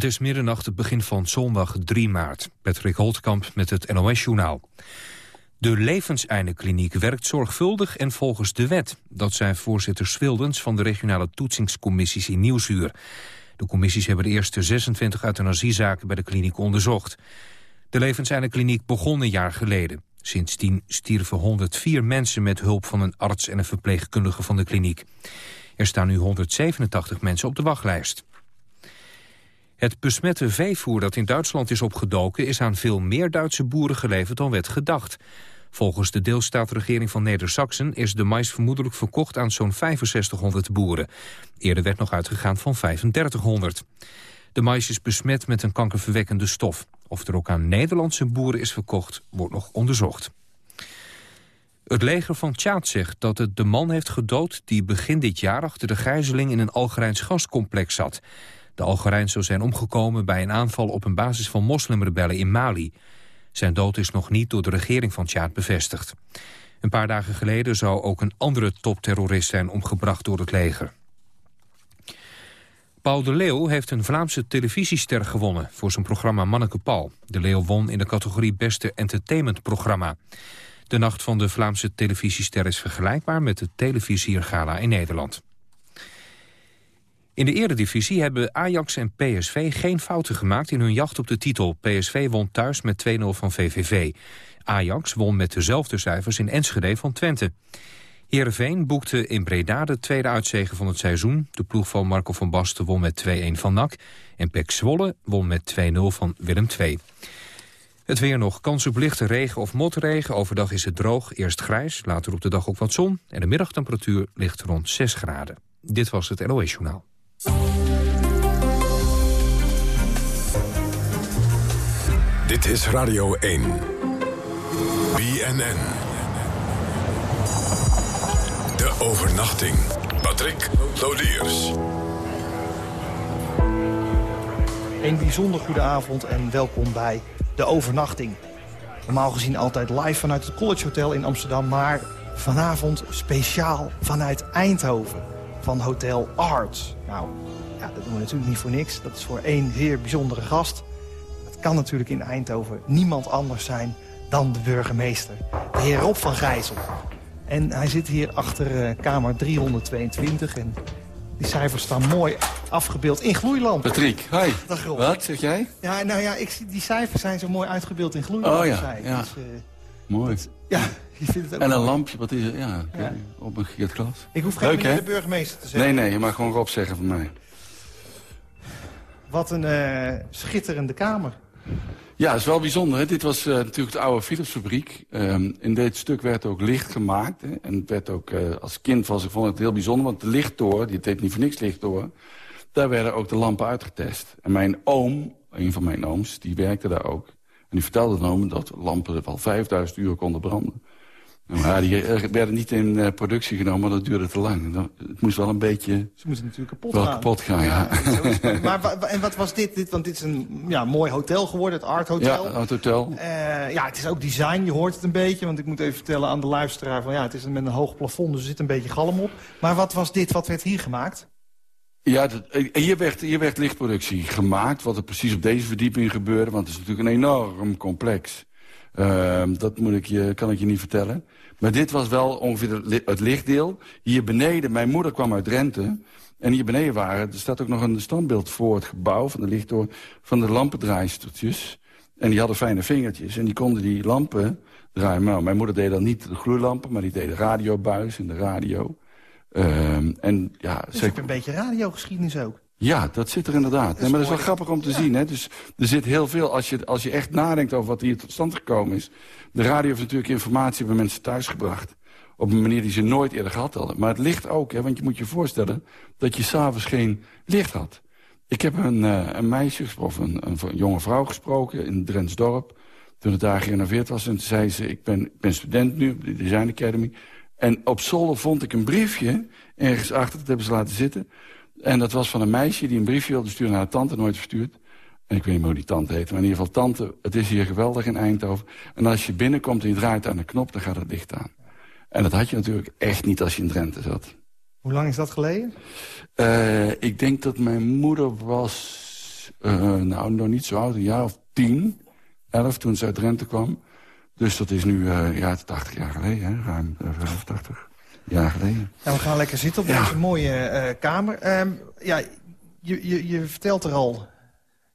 Het is middernacht, het begin van zondag 3 maart. Patrick Holtkamp met het NOS-journaal. De Levenseindekliniek werkt zorgvuldig en volgens de wet. Dat zei voorzitter Swildens van de regionale toetsingscommissies in Nieuwsuur. De commissies hebben de eerste 26 euthanasiezaken bij de kliniek onderzocht. De Levenseindekliniek begon een jaar geleden. Sindsdien stierven 104 mensen met hulp van een arts en een verpleegkundige van de kliniek. Er staan nu 187 mensen op de wachtlijst. Het besmette veevoer dat in Duitsland is opgedoken... is aan veel meer Duitse boeren geleverd dan werd gedacht. Volgens de deelstaatregering van Neder-Saxen... is de mais vermoedelijk verkocht aan zo'n 6500 boeren. Eerder werd nog uitgegaan van 3500. De mais is besmet met een kankerverwekkende stof. Of er ook aan Nederlandse boeren is verkocht, wordt nog onderzocht. Het leger van Tjaad zegt dat het de man heeft gedood... die begin dit jaar achter de gijzeling in een Algerijns gascomplex zat. De Algerijn zou zijn omgekomen bij een aanval op een basis van moslimrebellen in Mali. Zijn dood is nog niet door de regering van Tjaad bevestigd. Een paar dagen geleden zou ook een andere topterrorist zijn omgebracht door het leger. Paul de Leeuw heeft een Vlaamse televisiester gewonnen voor zijn programma Manneke Paul. De Leeuw won in de categorie Beste Entertainmentprogramma. De nacht van de Vlaamse televisiester is vergelijkbaar met het Televisiergala in Nederland. In de eredivisie hebben Ajax en PSV geen fouten gemaakt in hun jacht op de titel. PSV won thuis met 2-0 van VVV. Ajax won met dezelfde cijfers in Enschede van Twente. Heerenveen boekte in Breda de tweede uitzegen van het seizoen. De ploeg van Marco van Basten won met 2-1 van NAC. En Pek Zwolle won met 2-0 van Willem II. Het weer nog. Kans op lichte regen of motregen. Overdag is het droog, eerst grijs, later op de dag ook wat zon. En de middagtemperatuur ligt rond 6 graden. Dit was het NOS Journaal. Dit is Radio 1. BNN. De overnachting. Patrick Lodiers. Een bijzonder goede avond en welkom bij De Overnachting. Normaal gezien altijd live vanuit het College Hotel in Amsterdam... maar vanavond speciaal vanuit Eindhoven van Hotel Arts. Nou, ja, dat doen we natuurlijk niet voor niks. Dat is voor één zeer bijzondere gast. Het kan natuurlijk in Eindhoven niemand anders zijn dan de burgemeester. De heer Rob van Gijzel. En hij zit hier achter uh, kamer 322 en die cijfers staan mooi afgebeeld in gloeilamp. Patrick, hi. Dag Rob. Wat, zeg jij? Ja, nou ja, ik, die cijfers zijn zo mooi uitgebeeld in gloeilamp. Oh ja, ja. Dus, uh, mooi. Dat, ja, je vindt het ook En een mooi. lampje, wat is het? Ja, ja. op een giet glas. Ik hoef geen Leuk, de burgemeester te zeggen. Nee, nee, je mag gewoon Rob zeggen van mij. Wat een uh, schitterende kamer. Ja, dat is wel bijzonder. Hè? Dit was uh, natuurlijk de oude Philipsfabriek. Um, in dit stuk werd ook licht gemaakt. Hè? En het werd ook, uh, als kind was ik vond het heel bijzonder. Want de lichttoren, die heet niet voor niks lichttoren... daar werden ook de lampen uitgetest. En mijn oom, een van mijn ooms, die werkte daar ook. En die vertelde dan dat lampen wel 5000 uur konden branden. Maar die werden niet in uh, productie genomen, maar dat duurde te lang. Het moest wel een beetje... Ze moesten natuurlijk kapot wel gaan. kapot gaan, ja. ja maar en wat was dit, dit? Want dit is een ja, mooi hotel geworden, het Art Hotel. Ja, het hotel. Uh, ja, het is ook design, je hoort het een beetje. Want ik moet even vertellen aan de luisteraar van ja, het is met een hoog plafond, dus er zit een beetje galm op. Maar wat was dit, wat werd hier gemaakt? Ja, dat, hier, werd, hier werd lichtproductie gemaakt. Wat er precies op deze verdieping gebeurde. Want het is natuurlijk een enorm complex. Uh, dat moet ik je, kan ik je niet vertellen. Maar dit was wel ongeveer het lichtdeel. Hier beneden, mijn moeder kwam uit Drenthe. En hier beneden waren, er staat ook nog een standbeeld voor het gebouw van de lichttoren... van de lampendraaistertjes. En die hadden fijne vingertjes. En die konden die lampen draaien. Nou, mijn moeder deed dan niet de gloeilampen, maar die deed de radiobuis en de radio. Um, en, ja, dus zeg... een beetje radiogeschiedenis ook. Ja, dat zit er inderdaad. Dat nee, maar dat is wel grappig om te ja. zien. Hè? Dus er zit heel veel, als je, als je echt nadenkt over wat hier tot stand gekomen is. De radio heeft natuurlijk informatie bij mensen thuisgebracht. Op een manier die ze nooit eerder gehad hadden. Maar het licht ook, hè? want je moet je voorstellen dat je s'avonds geen licht had. Ik heb een, uh, een meisje gesproken, een, een, een, jonge vrouw gesproken in Drentsdorp. Toen het daar gerenoveerd was. En toen zei ze, ik ben, ik ben student nu op de Design Academy. En op zolder vond ik een briefje, ergens achter, dat hebben ze laten zitten... En dat was van een meisje die een briefje wilde sturen naar haar tante, nooit verstuurd. En ik weet niet meer hoe die tante heet, maar in ieder geval tante, het is hier geweldig in Eindhoven. En als je binnenkomt en je draait aan de knop, dan gaat het licht aan. En dat had je natuurlijk echt niet als je in Drenthe zat. Hoe lang is dat geleden? Uh, ik denk dat mijn moeder was nou, nog niet zo oud, een jaar of tien, elf, toen ze uit Drenthe kwam. Dus dat is nu ja, 80 jaar geleden, hè? ruim 85 jaar geleden. Ja, we gaan lekker zitten op deze mooie kamer. Ehm, ja, je, je, je vertelt er al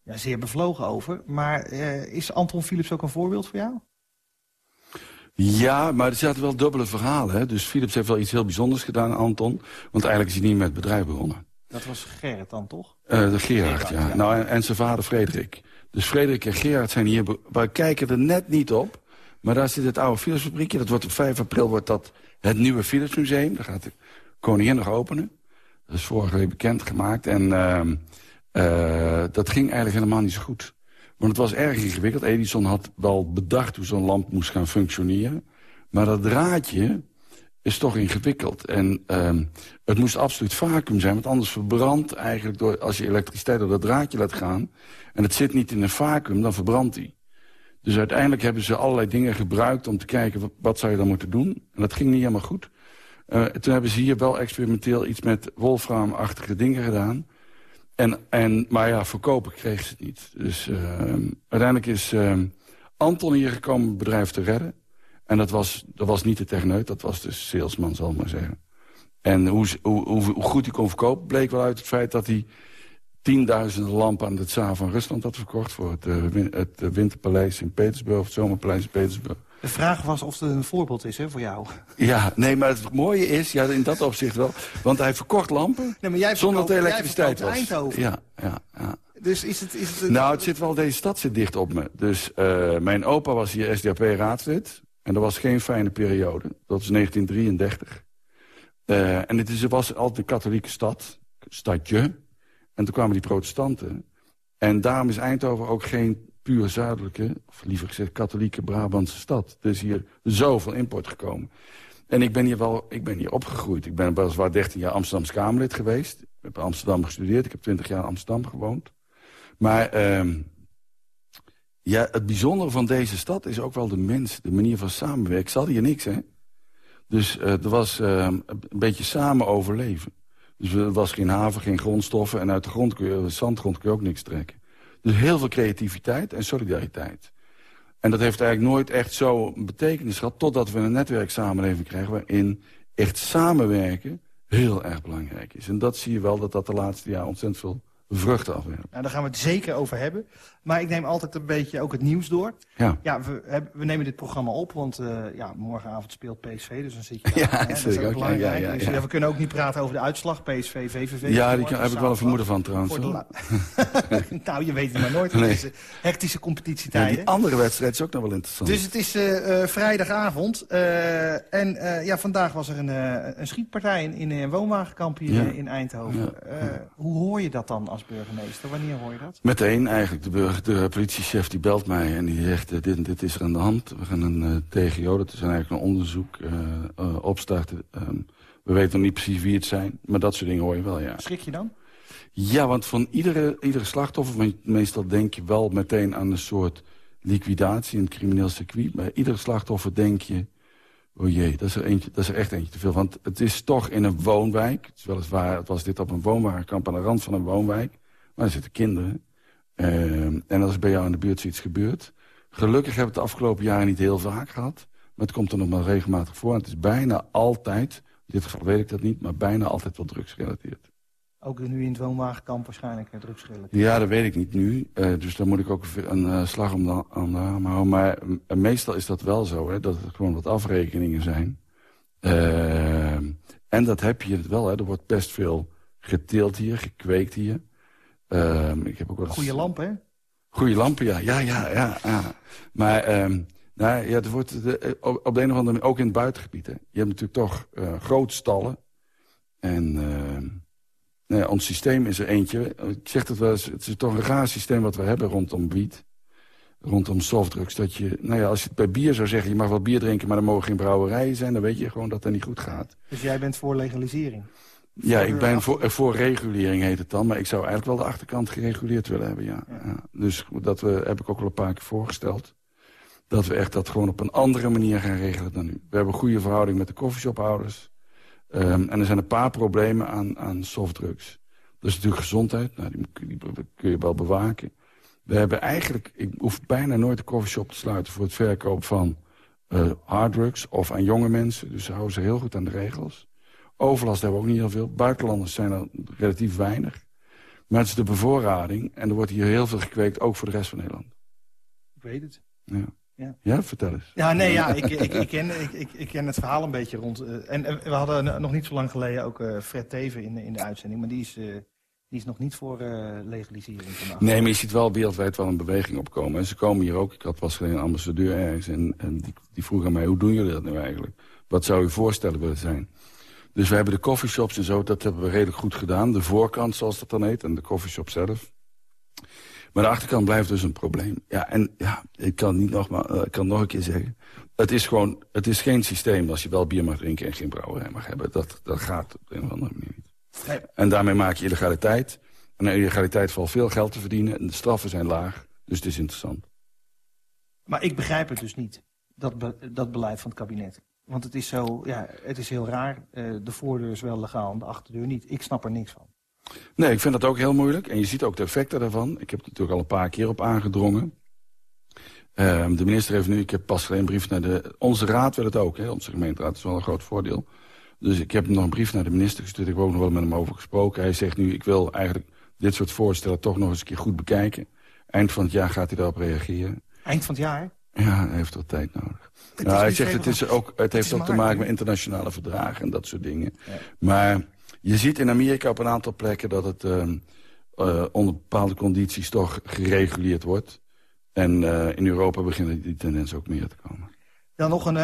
ja, zeer bevlogen over. Maar is Anton Philips ook een voorbeeld voor jou? Ja, maar er zaten wel dubbele verhalen. Hè? Dus Philips heeft wel iets heel bijzonders gedaan, Anton. Want eigenlijk is hij niet met het bedrijf begonnen. Dat was Gerrit dan, toch? Uh, de Gerard, ja. Nou, en, zijn vader Frederik. Dus Frederik en Gerard zijn hier... We kijken er net niet op. Maar daar zit het oude Philips fabriekje. Dat wordt op 5 april wordt dat het nieuwe Philips Museum. Daar gaat de koningin nog openen. Dat is vorige week bekendgemaakt. En uh, uh, dat ging eigenlijk helemaal niet zo goed. Want het was erg ingewikkeld. Edison had wel bedacht hoe zo'n lamp moest gaan functioneren. Maar dat draadje is toch ingewikkeld. En uh, het moest absoluut vacuüm zijn, want anders verbrandt eigenlijk... Door, als je elektriciteit door dat draadje laat gaan... en het zit niet in een vacuüm, dan verbrandt hij. Dus uiteindelijk hebben ze allerlei dingen gebruikt om te kijken... wat, zou je dan moeten doen. En dat ging niet helemaal goed. Uh, toen hebben ze hier wel experimenteel iets met wolframachtige dingen gedaan... En, en, maar ja, verkopen kreeg ze het niet. Dus uh, uiteindelijk is uh, Anton hier gekomen het bedrijf te redden. En dat was, dat was niet de techneut, dat was de salesman, zal ik maar zeggen. En hoe, hoe, hoe, goed hij kon verkopen bleek wel uit het feit dat hij tienduizenden lampen aan het Tsaar van Rusland had verkocht... voor het, uh, het Winterpaleis in Petersburg, of het Zomerpaleis in Petersburg. De vraag was of het een voorbeeld is hè, voor jou. Ja, nee, maar het mooie is, ja, in dat opzicht wel... want hij verkocht lampen nee, maar jij zonder dat de elektriciteit was. Eindhoven. Ja, ja, ja. Dus is het... Is het een... Nou, het zit wel, deze stad zit dicht op me. Dus uh, mijn opa was hier SDAP-raadslid. En dat was geen fijne periode. Dat was 1933. Uh, en het is, was altijd een katholieke stad, stadje. En toen kwamen die protestanten. En daarom is Eindhoven ook geen puur zuidelijke, of liever gezegd katholieke Brabantse stad. Er is hier zoveel import gekomen. En ik ben hier wel, ik ben hier opgegroeid. Ik ben weliswaar 13 jaar Amsterdams Kamerlid geweest. Ik heb in Amsterdam gestudeerd. Ik heb 20 jaar in Amsterdam gewoond. Maar uh, ja, het bijzondere van deze stad is ook wel de mens, de manier van samenwerken. Ze hadden hier niks, hè. Dus uh, er was uh, een beetje samen overleven. Dus er was geen haven, geen grondstoffen. En uit de, grond kun je, de zandgrond kun je ook niks trekken. Dus heel veel creativiteit en solidariteit. En dat heeft eigenlijk nooit echt zo betekenis gehad... totdat we een netwerksamenleving krijgen... waarin echt samenwerken heel erg belangrijk is. En dat zie je wel dat dat de laatste jaren ontzettend veel vruchten afwerpen. Nou, daar gaan we het zeker over hebben. Maar ik neem altijd een beetje ook het nieuws door. Ja. Ja, we, we nemen dit programma op, want uh, ja, morgenavond speelt PSV, dus dan zit je daar. Ja, dat is ook belangrijk. Ja, ja, dus, ja, we kunnen ook niet praten over de uitslag, PSV, VVV. Ja, daar heb ik wel een vermoeden van trouwens. nou, je weet het maar nooit. Nee. Het is hectische competitietijden. die andere wedstrijd is ook nog wel interessant. Dus het is uh, uh, vrijdagavond. en ja, vandaag was er een, een schietpartij in, in een woonwagenkamp hier in Eindhoven. Hoe hoor je dat dan als burgemeester? Wanneer hoor je dat? Meteen eigenlijk. De burger de politiechef die belt mij en die zegt... Uh, dit, dit is er aan de hand. We gaan een uh, TGO, dat is eigenlijk een onderzoek, uh, opstarten. Um, we weten nog niet precies wie het zijn. Maar dat soort dingen hoor je wel, ja. Schrik je dan? Ja, want van iedere, iedere slachtoffer... meestal denk je wel meteen aan een soort liquidatie... in het crimineel circuit. Bij iedere slachtoffer denk je... Oh jee, dat is, er eentje, dat is er echt eentje te veel. Want het is toch in een woonwijk. Het, is weliswaar, het was dit op een woonwagenkamp aan de rand van een woonwijk. Maar er zitten kinderen. Uh, en als bij jou in de buurt zoiets gebeurt... Gelukkig hebben we het de afgelopen jaren niet heel vaak gehad. Maar het komt er nog maar regelmatig voor. En het is bijna altijd, in dit geval weet ik dat niet... maar bijna altijd wel drugsgerelateerd. Ook nu in het woonwagenkamp waarschijnlijk drugsgerelateerd? Ja, dat weet ik niet nu. Uh, dus daar moet ik ook een uh, slag om de, aan de arm houden. Maar meestal is dat wel zo, hè, dat het gewoon wat afrekeningen zijn. en dat heb je wel, hè. er wordt best veel geteeld hier, gekweekt hier... Um, ik heb ook wel Goeie lampen, hè? Goeie lampen, ja. Ja, ja, ja. ja. Maar um, nou, ja, er wordt de, op, de een of andere manier, ook in het buitengebied... Hè. Je hebt natuurlijk toch uh, grote stallen. En uh, nou ja, ons systeem is er eentje. Ik zeg het wel eens, het is toch een raar systeem wat we hebben rondom wiet. Rondom softdrugs. Dat je, nou ja, als je het bij bier zou zeggen, je mag wel bier drinken... maar er mogen geen brouwerijen zijn, dan weet je gewoon dat dat niet goed gaat. Dus jij bent voor legalisering? Ja, ik ben voor, voor regulering heet het dan. Maar ik zou eigenlijk wel de achterkant gereguleerd willen hebben, ja. ja. Dus dat we, heb ik ook wel een paar keer voorgesteld. Dat we echt dat gewoon op een andere manier gaan regelen dan nu. We hebben een goede verhouding met de koffieshophouders. Um, en er zijn een paar problemen aan, aan softdrugs. Dat is natuurlijk gezondheid. Nou, die, die kun je wel bewaken. We hebben eigenlijk, ik hoef bijna nooit de coffeeshop te sluiten... voor het verkoop van uh, harddrugs of aan jonge mensen. Dus ze houden ze heel goed aan de regels. Overlast hebben we ook niet heel veel. Buitenlanders zijn er relatief weinig. Maar het is de bevoorrading. En er wordt hier heel veel gekweekt, ook voor de rest van Nederland. Ik weet het. Ja. Ja. ja, vertel eens. Ja, nee, ja, ik, ik, ik, ken, ik, ik, ken het verhaal een beetje rond. Uh, en, we hadden nog niet zo lang geleden ook uh, Fred Teven in, in de uitzending. Maar die is, uh, die is nog niet voor legalisering vandaag. Nee, maar je ziet wel wereldwijd wel een beweging opkomen. En ze komen hier ook. Ik had pas geleden een ambassadeur ergens. En, en die, die vroeg aan mij, hoe doen jullie dat nu eigenlijk? Wat zou je voorstellen willen zijn? Dus we hebben de coffeeshops en zo, dat hebben we redelijk goed gedaan. De voorkant, zoals dat dan heet, en de coffeeshop zelf. Maar de achterkant blijft dus een probleem. Ja, en ja, ik kan, niet nog, maar, uh, ik kan nog een keer zeggen. Het is gewoon, het is geen systeem als je wel bier mag drinken en geen brouwerij mag hebben. Dat, dat gaat op een of andere manier niet. Nee. En daarmee maak je illegaliteit. En aan illegaliteit valt veel geld te verdienen. En de straffen zijn laag. Dus het is interessant. Maar ik begrijp het dus niet, dat, be dat beleid van het kabinet. Want het is zo, ja, het is heel raar. Uh, de voordeur is wel legaal en de achterdeur niet. Ik snap er niks van. Nee, ik vind dat ook heel moeilijk. En je ziet ook de effecten daarvan. Ik heb er natuurlijk al een paar keer op aangedrongen. Uh, de minister heeft nu, ik heb pas een brief naar de... Onze raad wil het ook, hè, onze gemeenteraad is wel een groot voordeel. Dus ik heb nog een brief naar de minister gestuurd. Ik heb ook nog wel met hem over gesproken. Hij zegt nu, ik wil eigenlijk dit soort voorstellen toch nog eens een keer goed bekijken. Eind van het jaar gaat hij daarop reageren. Eind van het jaar? Ja, hij heeft wat tijd nodig. Nou, hij zegt, het, is ook, het heeft ook te maken met internationale verdragen en dat soort dingen. Ja. Maar je ziet in Amerika op een aantal plekken dat het uh, uh, onder bepaalde condities toch gereguleerd wordt. En uh, in Europa beginnen die tendens ook meer te komen. Dan nog een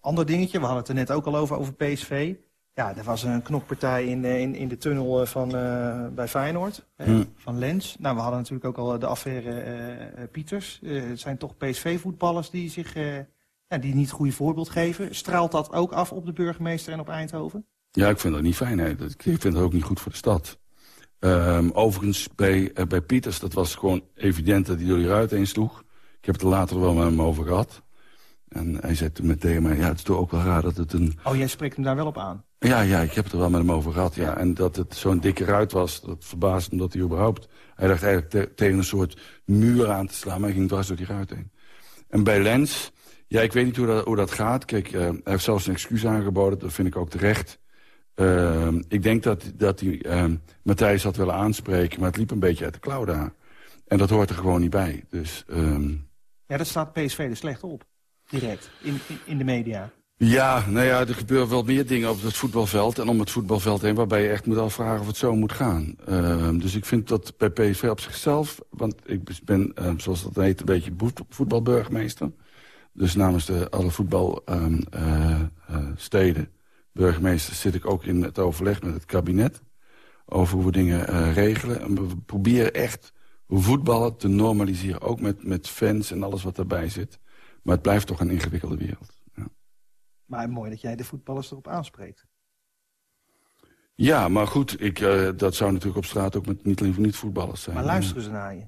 ander dingetje. We hadden het er net ook al over, over PSV. Ja, er was een knokpartij in, in, in de tunnel van, bij Feyenoord, hmm. van Lens. Nou, we hadden natuurlijk ook al de affaire Pieters. het zijn toch PSV-voetballers die zich ja, die niet het goede voorbeeld geven. Straalt dat ook af op de burgemeester en op Eindhoven? Ja, ik vind dat niet fijn. Hè. Ik vind dat ook niet goed voor de stad. Um, overigens, bij, uh, bij Pieters, dat was gewoon evident dat hij door die ruit heen sloeg. Ik heb het er later wel met hem over gehad. En hij zei toen meteen mij, ja, het is toch ook wel raar dat het een... Oh, jij spreekt hem daar wel op aan? Ja, ja, ik heb het er wel met hem over gehad, ja. En dat het zo'n dikke ruit was, dat verbaasde hem dat hij überhaupt... Hij dacht eigenlijk tegen een soort muur aan te slaan, maar hij ging dwars door die ruit heen. En bij Lens, ja, ik weet niet hoe dat, hoe dat gaat. Kijk, uh, hij heeft zelfs een excuus aangeboden, dat vind ik ook terecht. Uh, ik denk dat, dat hij uh, Matthijs had willen aanspreken, maar het liep een beetje uit de klauw daar. En dat hoort er gewoon niet bij. Dus, um... Ja, dat staat PSV er slecht op, direct, in, in, in, de media. Ja, nou ja, er gebeuren wel meer dingen op het voetbalveld en om het voetbalveld heen... waarbij je echt moet afvragen of het zo moet gaan. Uh, dus ik vind dat bij PSV op zichzelf... want ik ben, uh, zoals dat heet, een beetje voetbalburgemeester... Dus namens de, alle voetbalsteden, ehm, uh, burgemeesters, zit ik ook in het overleg met het kabinet... over hoe we dingen uh, regelen. En we proberen echt voetballen te normaliseren. Ook met, met fans en alles wat daarbij zit. Maar het blijft toch een ingewikkelde wereld. Ja. Maar mooi dat jij de voetballers erop aanspreekt. Ja, maar goed, ik, uh, dat zou natuurlijk op straat ook met niet alleen voor niet-voetballers zijn. Maar luisteren ze naar je?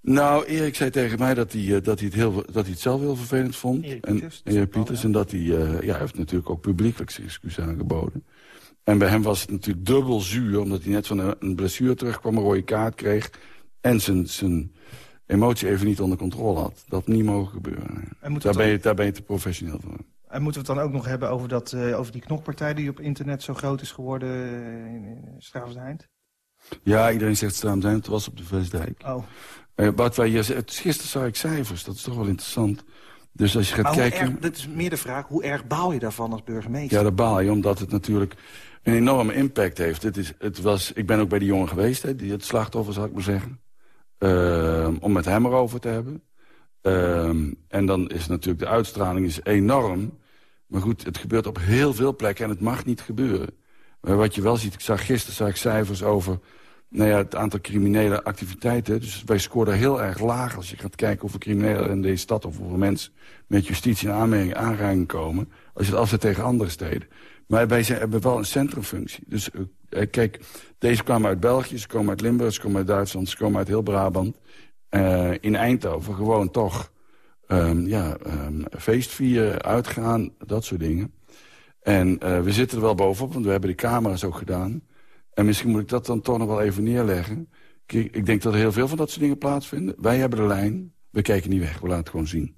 Nou, Erik zei tegen mij dat hij, uh, dat hij, het, heel, dat hij het zelf heel vervelend vond. Erik Pieters. En, Erik Pieters. En dat hij, uh, ja, hij heeft natuurlijk ook publiekelijk zijn excuus aangeboden. En bij hem was het natuurlijk dubbel zuur, omdat hij net van een, een blessure terugkwam, een rode kaart kreeg. En zijn, zijn emotie even niet onder controle had. Dat niet mogen gebeuren. En daar, ben je, daar ben je te professioneel voor. En moeten we het dan ook nog hebben over, dat, uh, over die knokpartij die op internet zo groot is geworden in Strafzijnd? Ja, iedereen zegt Strafzijnd. Het was op de Vestdijk. Oh. Uh, wat wij hier, gisteren zag ik cijfers, dat is toch wel interessant. Dus als je gaat maar kijken... Erg, dat is meer de vraag, hoe erg baal je daarvan als burgemeester? Ja, daar baal je, omdat het natuurlijk een enorme impact heeft. Het is, het was, ik ben ook bij die jongen geweest, hè, die het slachtoffer, zal ik maar zeggen. Uh, om met hem erover te hebben. Uh, en dan is natuurlijk de uitstraling is enorm. Maar goed, het gebeurt op heel veel plekken en het mag niet gebeuren. Maar wat je wel ziet, ik zag gisteren zag ik cijfers over nou ja, het aantal criminele activiteiten. Dus wij scoren heel erg laag als je gaat kijken hoeveel criminelen in deze stad... of hoeveel mensen met justitie in aanmerking, aanraking komen... als je het afzet tegen andere steden. Maar wij zijn, hebben wel een centrumfunctie. Dus uh, kijk, deze kwamen uit België, ze komen uit Limburg... ze komen uit Duitsland, ze komen uit heel Brabant. Uh, in Eindhoven gewoon toch um, ja, um, feest vieren, uitgaan, dat soort dingen. En we zitten er wel bovenop, want we hebben de camera's ook gedaan... En misschien moet ik dat dan toch nog wel even neerleggen. Ik denk dat er heel veel van dat soort dingen plaatsvinden. Wij hebben de lijn, we kijken niet weg, we laten het gewoon zien.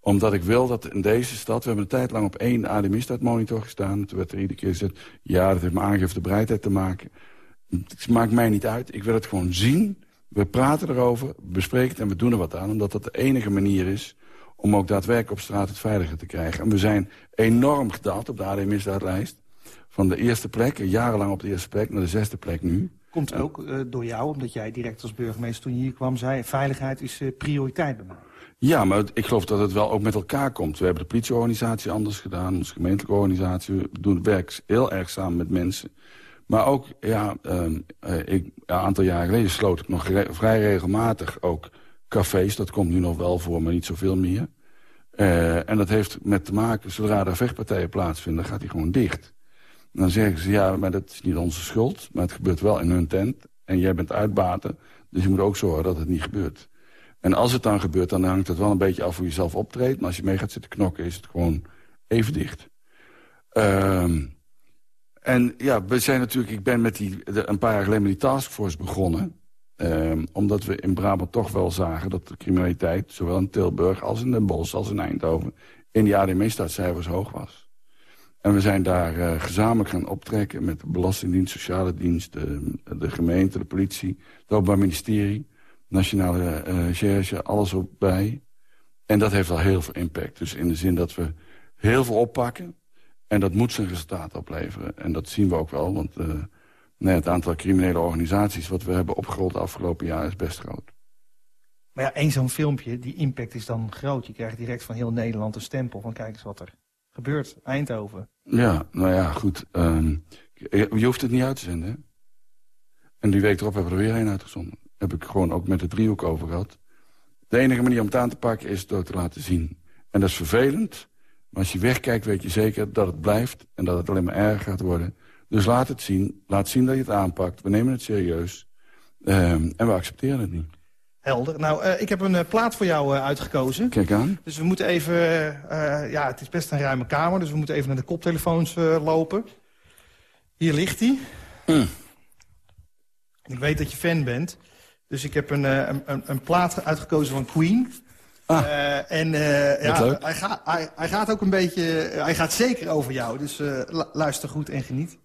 Omdat ik wil dat in deze stad... we hebben een tijd lang op één AD-misdaadmonitor gestaan. Toen werd er iedere keer gezegd... ja, dat heeft met aangifte bereidheid te maken. Het maakt mij niet uit, ik wil het gewoon zien. We praten erover, bespreken het en we doen er wat aan. Omdat dat de enige manier is om ook daadwerkelijk op straat het veiliger te krijgen. En we zijn enorm gedaald op de AD-misdaadlijst. Van de eerste plek, jarenlang op de eerste plek, naar de zesde plek nu. Komt ook uh, door jou, omdat jij direct als burgemeester toen je hier kwam zei... veiligheid is uh, prioriteit bij mij. Ja, maar ik geloof dat het wel ook met elkaar komt. We hebben de politieorganisatie anders gedaan, onze gemeentelijke organisatie. We doen het werk heel erg samen met mensen. Maar ook, ja, uh, ik, een aantal jaren geleden sloot ik nog re vrij regelmatig ook cafés. Dat komt nu nog wel voor, maar niet zoveel meer. en dat heeft met te maken, zodra er vechtpartijen plaatsvinden, gaat die gewoon dicht dan zeggen ze, ja, maar dat is niet onze schuld. Maar het gebeurt wel in hun tent. En jij bent uitbaten. Dus je moet ook zorgen dat het niet gebeurt. En als het dan gebeurt, dan hangt het wel een beetje af hoe je zelf optreedt. Maar als je mee gaat zitten knokken, is het gewoon even dicht. Um, en ja, we zijn natuurlijk, ik ben met die, een paar jaar geleden met die taskforce begonnen. Um, omdat we in Brabant toch wel zagen dat de criminaliteit... zowel in Tilburg als in Den Bosch als in Eindhoven... in die ADM-staatscijfers hoog was. En we zijn daar uh, gezamenlijk gaan optrekken met de Belastingdienst, Sociale Dienst, de, de gemeente, de politie, het Openbaar Ministerie, Nationale uh, alles op bij. En dat heeft wel heel veel impact. Dus in de zin dat we heel veel oppakken en dat moet zijn resultaat opleveren. En dat zien we ook wel, want het aantal criminele organisaties wat we hebben opgerold de afgelopen jaar is best groot. Maar ja, één zo'n filmpje, die impact is dan groot. Je krijgt direct van heel Nederland een stempel van kijk eens wat er gebeurt, Eindhoven. Ja, nou ja, goed. Um, je hoeft het niet uit te zenden, hè? En die week erop hebben we er weer een uitgezonden. Heb ik gewoon ook met de driehoek over gehad. De enige manier om het aan te pakken is door te laten zien. En dat is vervelend. Maar als je wegkijkt weet je zeker dat het blijft... en dat het alleen maar erger gaat worden. Dus laat het zien. Laat zien dat je het aanpakt. We nemen het serieus. Um, en we accepteren het niet. Helder. Nou, uh, ik heb een uh, plaat voor jou uh, uitgekozen. Kijk aan. Dus we moeten even... ja, het is best een ruime kamer, dus we moeten even naar de koptelefoons lopen. Hier ligt hij. Mm. Ik weet dat je fan bent. Dus ik heb een, een, een, een plaat uitgekozen van Queen. Ah, en ja, hij, gaat, hij, hij, gaat ook een beetje... hij gaat zeker over jou, dus luister goed en geniet.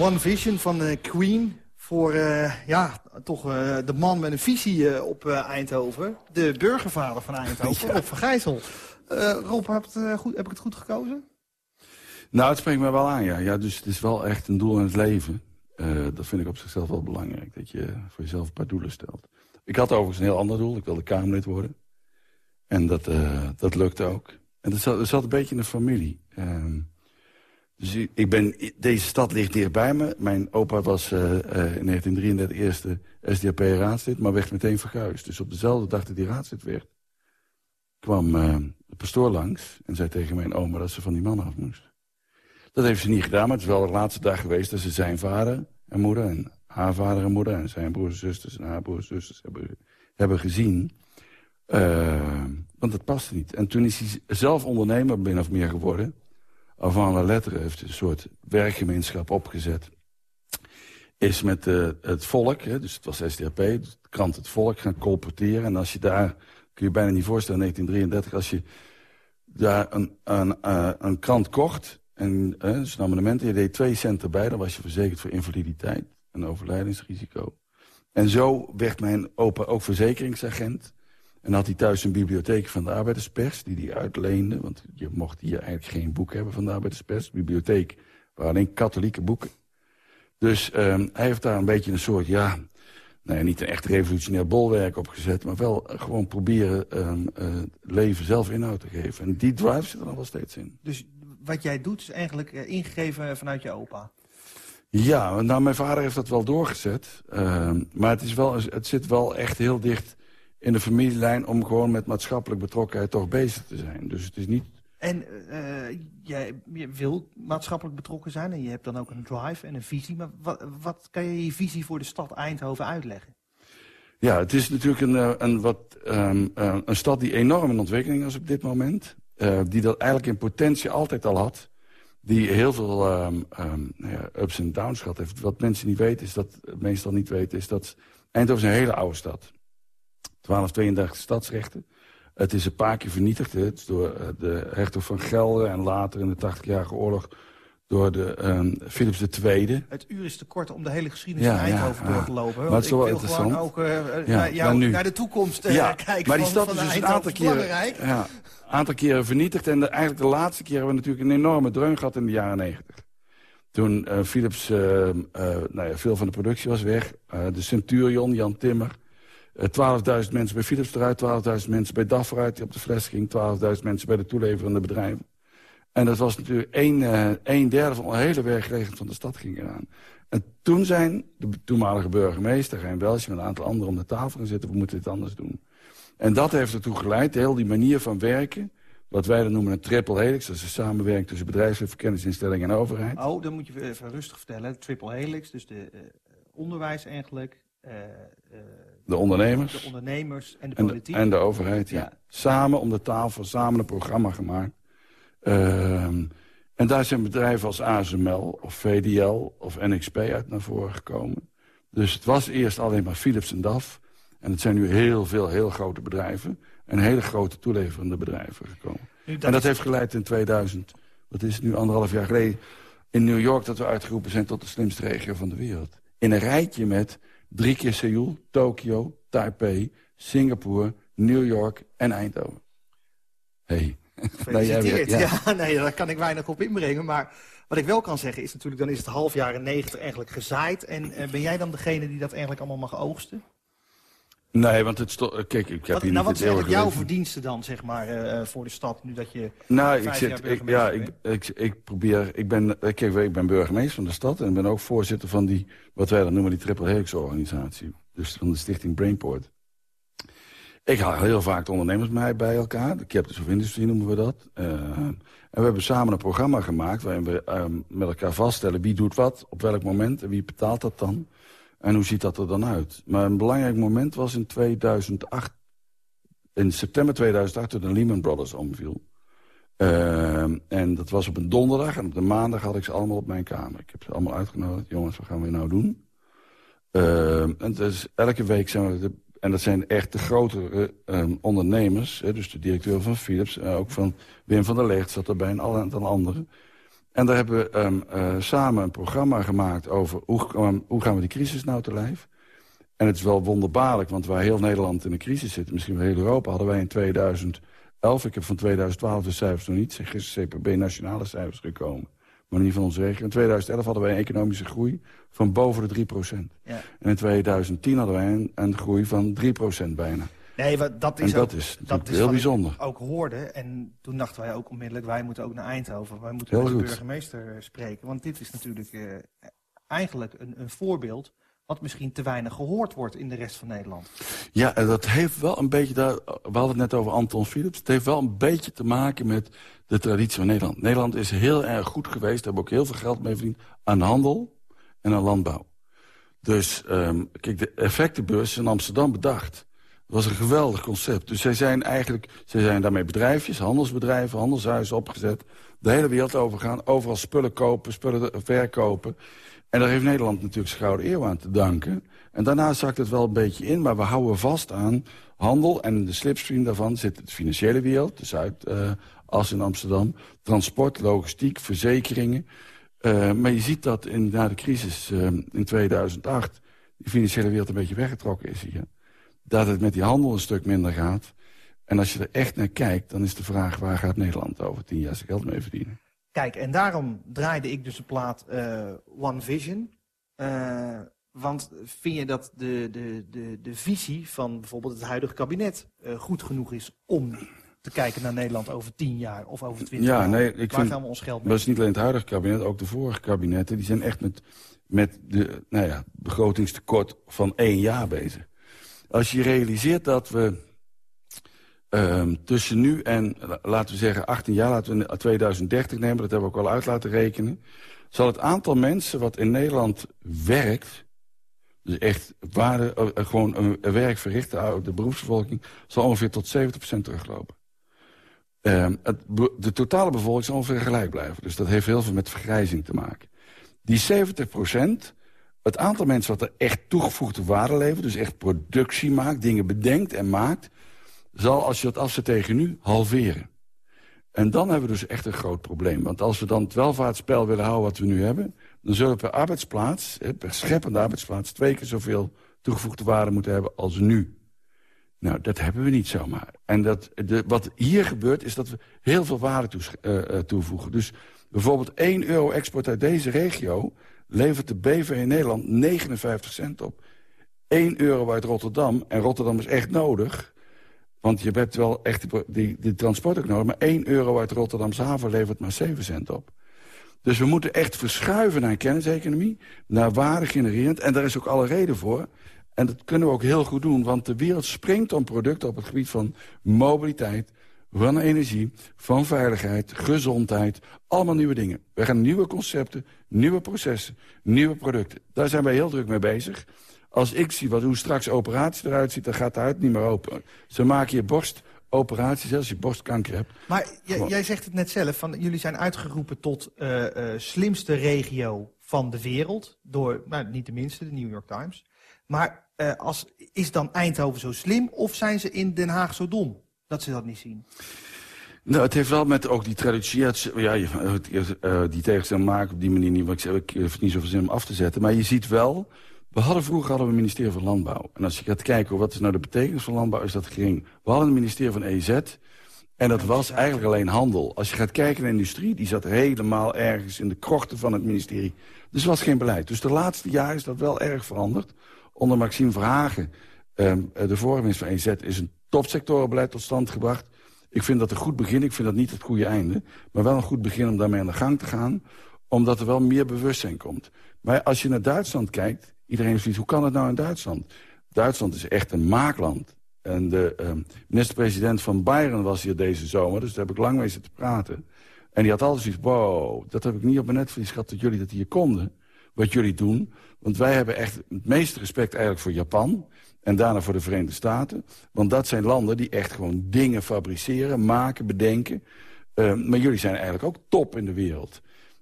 One Vision van uh, Queen. Voor uh, ja, toch uh, de man met een visie op Eindhoven. De burgervader van Eindhoven, ja. Rob van Gijssel. Rob, heb, het, goed, heb ik het goed gekozen? Nou, het spreekt me wel aan, ja. ja. Dus het is wel echt een doel in het leven. dat vind ik op zichzelf wel belangrijk. Dat je voor jezelf een paar doelen stelt. Ik had overigens een heel ander doel. Ik wilde Kamerlid worden. En dat, dat lukte ook. En dat zat, dat zat een beetje in de familie. Ehm, dus ik ben, deze stad ligt dichtbij me. Mijn opa was uh, uh, in 1933 eerste SDAP-raadslid, maar werd meteen verguisd. Dus op dezelfde dag dat hij raadslid werd, kwam uh, de pastoor langs en zei tegen mijn oma dat ze van die man af moest. Dat heeft ze niet gedaan, maar het is wel de laatste dag geweest dat ze zijn vader en moeder en haar vader en moeder en zijn broers en zusters en haar broers en zusters hebben, hebben gezien. want dat paste niet. En toen is hij zelf ondernemer, min of meer geworden avant la lettre heeft een soort werkgemeenschap opgezet. Is met uh, het volk, hè, dus het was SDAP, de krant Het Volk, gaan colporteren. En als je daar, kun je bijna niet voorstellen, 1933, als je daar een, een, uh, een krant kocht... en uh, dus een abonnement, en je deed twee cent erbij... dan was je verzekerd voor invaliditeit en overlijdingsrisico. En zo werd mijn opa ook verzekeringsagent... En had hij thuis een bibliotheek van de arbeiderspers, die hij uitleende. Want je mocht hier eigenlijk geen boek hebben van de arbeiderspers. De bibliotheek waren alleen katholieke boeken. Dus um, hij heeft daar een beetje een soort, ja, nou niet een echt revolutionair bolwerk op gezet... maar wel gewoon proberen um, uh, leven zelf inhoud te geven. En die drive zit er nog wel steeds in. Dus wat jij doet is eigenlijk uh, ingegeven vanuit je opa? Ja, nou, mijn vader heeft dat wel doorgezet. Uh, maar het, is wel, het zit wel echt heel dicht in de familielijn... om gewoon met maatschappelijk betrokkenheid toch bezig te zijn. Dus het is niet... En uh, jij je wil maatschappelijk betrokken zijn en je hebt dan ook een drive en een visie. Maar wat, wat kan je je visie voor de stad Eindhoven uitleggen? Ja, het is natuurlijk een, eh, een, wat, um, uh, een stad die enorm in ontwikkeling is op dit moment. Uh, die dat eigenlijk in potentie altijd al had. Die heel veel um, um, ja, ups en downs gehad heeft. Wat mensen niet weten, is dat, meestal niet weten, is dat Eindhoven is een hele oude stad. 1232 stadsrechten. Het is een paar keer vernietigd. Hè. Het is door eh, de hertog van Gelder en later in de 80-jarige oorlog door de um, Philips II. Het uur is te kort om de hele geschiedenis ja, van Eindhoven ja, door te lopen. Maar het is wel interessant. ook uh, ja, naar, jou, naar de toekomst uh, ja, kijken maar die stad van, is dus een aantal keren, ja, aantal keren vernietigd. En de, eigenlijk de laatste keer hebben we natuurlijk een enorme dreun gehad in de jaren 90. Toen uh, Philips, nou ja, veel van de productie was weg. de Centurion, Jan Timmer, 12.000 mensen bij Philips eruit, 12.000 mensen bij DAF eruit die op de fles ging... 12.000 mensen bij de toeleverende bedrijven. En dat was natuurlijk een, uh, een derde van de hele werkgelegenheid van de stad ging eraan. En toen zijn de toenmalige burgemeester, Geen Welsje... met een aantal anderen om de tafel gaan zitten, we moeten dit anders doen. En dat heeft ertoe geleid, heel die manier van werken... wat wij dan noemen een triple helix, dat is een samenwerking tussen bedrijfsleven, kennisinstellingen en overheid. Oh, dan moet je even rustig vertellen. Triple helix, dus de uh, onderwijs eigenlijk... de ondernemers. De ondernemers en de politiek. En de, overheid, ja. Samen om de tafel, samen een programma gemaakt. Uh, en daar zijn bedrijven als ASML of VDL of NXP uit naar voren gekomen. Dus het was eerst alleen maar Philips en DAF. En het zijn nu heel veel heel grote bedrijven. En hele grote toeleverende bedrijven gekomen. Dat en dat heeft geleid in 2000, wat is het nu, anderhalf jaar geleden... in New York dat we uitgeroepen zijn tot de slimste regio van de wereld. In een rijtje met Drie keer Seoul, Tokio, Taipei, Singapore, New York en Eindhoven. Hey. Gefeliciteerd. ja. ja, nee, daar kan ik weinig op inbrengen. Maar wat ik wel kan zeggen is natuurlijk, dan is het half jaren 90 eigenlijk gezaaid. En uh, ben jij dan degene die dat eigenlijk allemaal mag oogsten? Nee, want het stond. Kijk, ik heb wat, hier nou, niet wat zijn jouw verdiensten dan, zeg maar, uh, voor de stad, nu dat je. Nou, ik zit. Ik, ja, ik, ik, ik, probeer. Ik ben, kijk, ik ben burgemeester van de stad en ben ook voorzitter van die, wat wij dan noemen, die Triple Helix organisatie. Dus van de stichting Brainport. Ik haal heel vaak de ondernemers bij elkaar. De Captains of Industry noemen we dat. Uh, en we hebben samen een programma gemaakt waarin we uh, met elkaar vaststellen wie doet wat, op welk moment en wie betaalt dat dan. En hoe ziet dat er dan uit? Maar een belangrijk moment was in 2008... in september 2008 toen de Lehman Brothers omviel. Uh, en dat was op een donderdag. En op de maandag had ik ze allemaal op mijn kamer. Ik heb ze allemaal uitgenodigd. Jongens, wat gaan we nou doen? Uh, en dus elke week zijn we... De, en dat zijn echt de grotere uh, ondernemers. Hè, dus de directeur van Philips. Ook van Wim van der Leegt zat erbij en al een aantal anderen. En daar hebben we um, samen een programma gemaakt over hoe, hoe gaan we die crisis nou te lijf. En het is wel wonderbaarlijk, want waar heel Nederland in een crisis zit... misschien wel heel Europa, hadden wij in 2011... ik heb van 2012 de cijfers nog niet, gisteren CPB nationale cijfers gekomen... maar niet van onze regio. In 2011 hadden wij een economische groei van boven de 3 Ja. En in 2010 hadden wij een, een groei van 3% bijna. Nee, dat is, en dat is, dat is heel bijzonder. ook hoorde. En toen dachten wij ook onmiddellijk, wij moeten ook naar Eindhoven. Wij moeten met de burgemeester spreken. Want dit is natuurlijk uh, eigenlijk een, een voorbeeld wat misschien te weinig gehoord wordt in de rest van Nederland. Ja, en dat heeft wel een beetje, daar, we hadden het net over Anton Philips... het heeft wel een beetje te maken met de traditie van Nederland. Nederland is heel erg goed geweest, daar hebben ook heel veel geld mee verdiend... aan handel en aan landbouw. Dus um, kijk, de effectenbeurs is in Amsterdam bedacht. Was een geweldig concept. Dus zij zijn eigenlijk, zij zijn daarmee bedrijfjes, handelsbedrijven, handelshuizen opgezet. De hele wereld overgaan, overal spullen kopen, spullen verkopen. En daar heeft Nederland natuurlijk zijn gouden eeuw aan te danken. En daarna zakt het wel een beetje in, maar we houden vast aan handel. En in de slipstream daarvan zit de financiële wereld, de Zuidas uh, in Amsterdam. Transport, logistiek, verzekeringen. Uh, maar je ziet dat in, na de crisis uh, in 2008... de financiële wereld een beetje weggetrokken is hier. Dat het met die handel een stuk minder gaat. En als je er echt naar kijkt, dan is de vraag... waar gaat Nederland over tien jaar zijn geld mee verdienen? Kijk, en daarom draaide ik dus de plaat uh, One Vision. Uh, want vind je dat de, de, de, de visie van bijvoorbeeld het huidige kabinet uh, goed genoeg is om te kijken naar Nederland over tien jaar of over twintig ja, jaar? Nee, ik Waar vind, gaan we ons geld mee? Dat is niet alleen het huidige kabinet, ook de vorige kabinetten. Die zijn echt met, met de nou ja, begrotingstekort van één jaar bezig. Als je realiseert dat we Um, tussen nu en, laten we zeggen, 18 jaar, laten we 2030 nemen... dat hebben we ook al uit laten rekenen... zal het aantal mensen wat in Nederland werkt... dus echt waarde, uh, gewoon een, werk verricht, de beroepsbevolking... zal ongeveer tot 70% teruglopen. Um, het, de totale bevolking zal ongeveer gelijk blijven. Dus dat heeft heel veel met vergrijzing te maken. Die 70%, het aantal mensen wat er echt toegevoegde waarde levert... dus echt productie maakt, dingen bedenkt en maakt zal, als je dat afzet tegen nu, halveren. En dan hebben we dus echt een groot probleem. Want als we dan het welvaartsspel willen houden wat we nu hebben... dan zullen we per arbeidsplaats, per scheppende arbeidsplaats... twee keer zoveel toegevoegde waarde moeten hebben als nu. Nou, dat hebben we niet zomaar. En dat, de, wat hier gebeurt, is dat we heel veel waarde uh, toevoegen. Dus bijvoorbeeld 1 euro export uit deze regio... levert de BV in Nederland 59 cent op. 1 euro uit Rotterdam, en Rotterdam is echt nodig... Want je hebt wel echt die, die, transport ook nodig. Maar 1 euro uit Rotterdamse haven levert maar 7 cent op. Dus we moeten echt verschuiven naar kenniseconomie. Naar waarde genererend. En daar is ook alle reden voor. En dat kunnen we ook heel goed doen. Want de wereld springt om producten op het gebied van mobiliteit... van energie, van veiligheid, gezondheid. Allemaal nieuwe dingen. We gaan nieuwe concepten, nieuwe processen, nieuwe producten. Daar zijn wij heel druk mee bezig. Als ik zie wat, hoe straks operatie eruit ziet, dan gaat de huid niet meer open. Ze maken je borstoperaties, als je borstkanker hebt. Maar jij zegt het net zelf, van, jullie zijn uitgeroepen tot uh, uh, slimste regio van de wereld. Door, nou, niet de minste, de New York Times. Maar uh, als, is dan Eindhoven zo slim of zijn ze in Den Haag zo dom dat ze dat niet zien? Nou, het heeft wel met ook die traditie, ja, die tegenstelling maken op die manier niet, want ik, ik heb niet zoveel zin om af te zetten. Maar je ziet wel we hadden vroeger hadden we een ministerie van Landbouw. En als je gaat kijken wat is nou de betekenis van landbouw, is dat gering. We hadden een ministerie van EZ. En dat was eigenlijk alleen handel. Als je gaat kijken naar de industrie, die zat helemaal ergens in de krochten van het ministerie. Dus er was geen beleid. Dus de laatste jaren is dat wel erg veranderd. Onder Maxime Verhagen, ehm, de voorminister van EZ, is een topsectorenbeleid tot stand gebracht. Ik vind dat een goed begin. Ik vind dat niet het goede einde. Maar wel een goed begin om daarmee aan de gang te gaan. Omdat er wel meer bewustzijn komt. Maar als je naar Duitsland kijkt, Iedereen heeft hoe kan het nou in Duitsland? Duitsland is echt een maakland. En de uh, minister-president van Bayern was hier deze zomer, dus daar heb ik lang mee zitten praten. En die had altijd zoiets, wow, dat heb ik niet op mijn netvlies gehad dat jullie dat hier konden. Wat jullie doen. Want wij hebben echt het meeste respect eigenlijk voor Japan. En daarna voor de Verenigde Staten. Want dat zijn landen die echt gewoon dingen fabriceren, maken, bedenken. Uh, maar jullie zijn eigenlijk ook top in de wereld.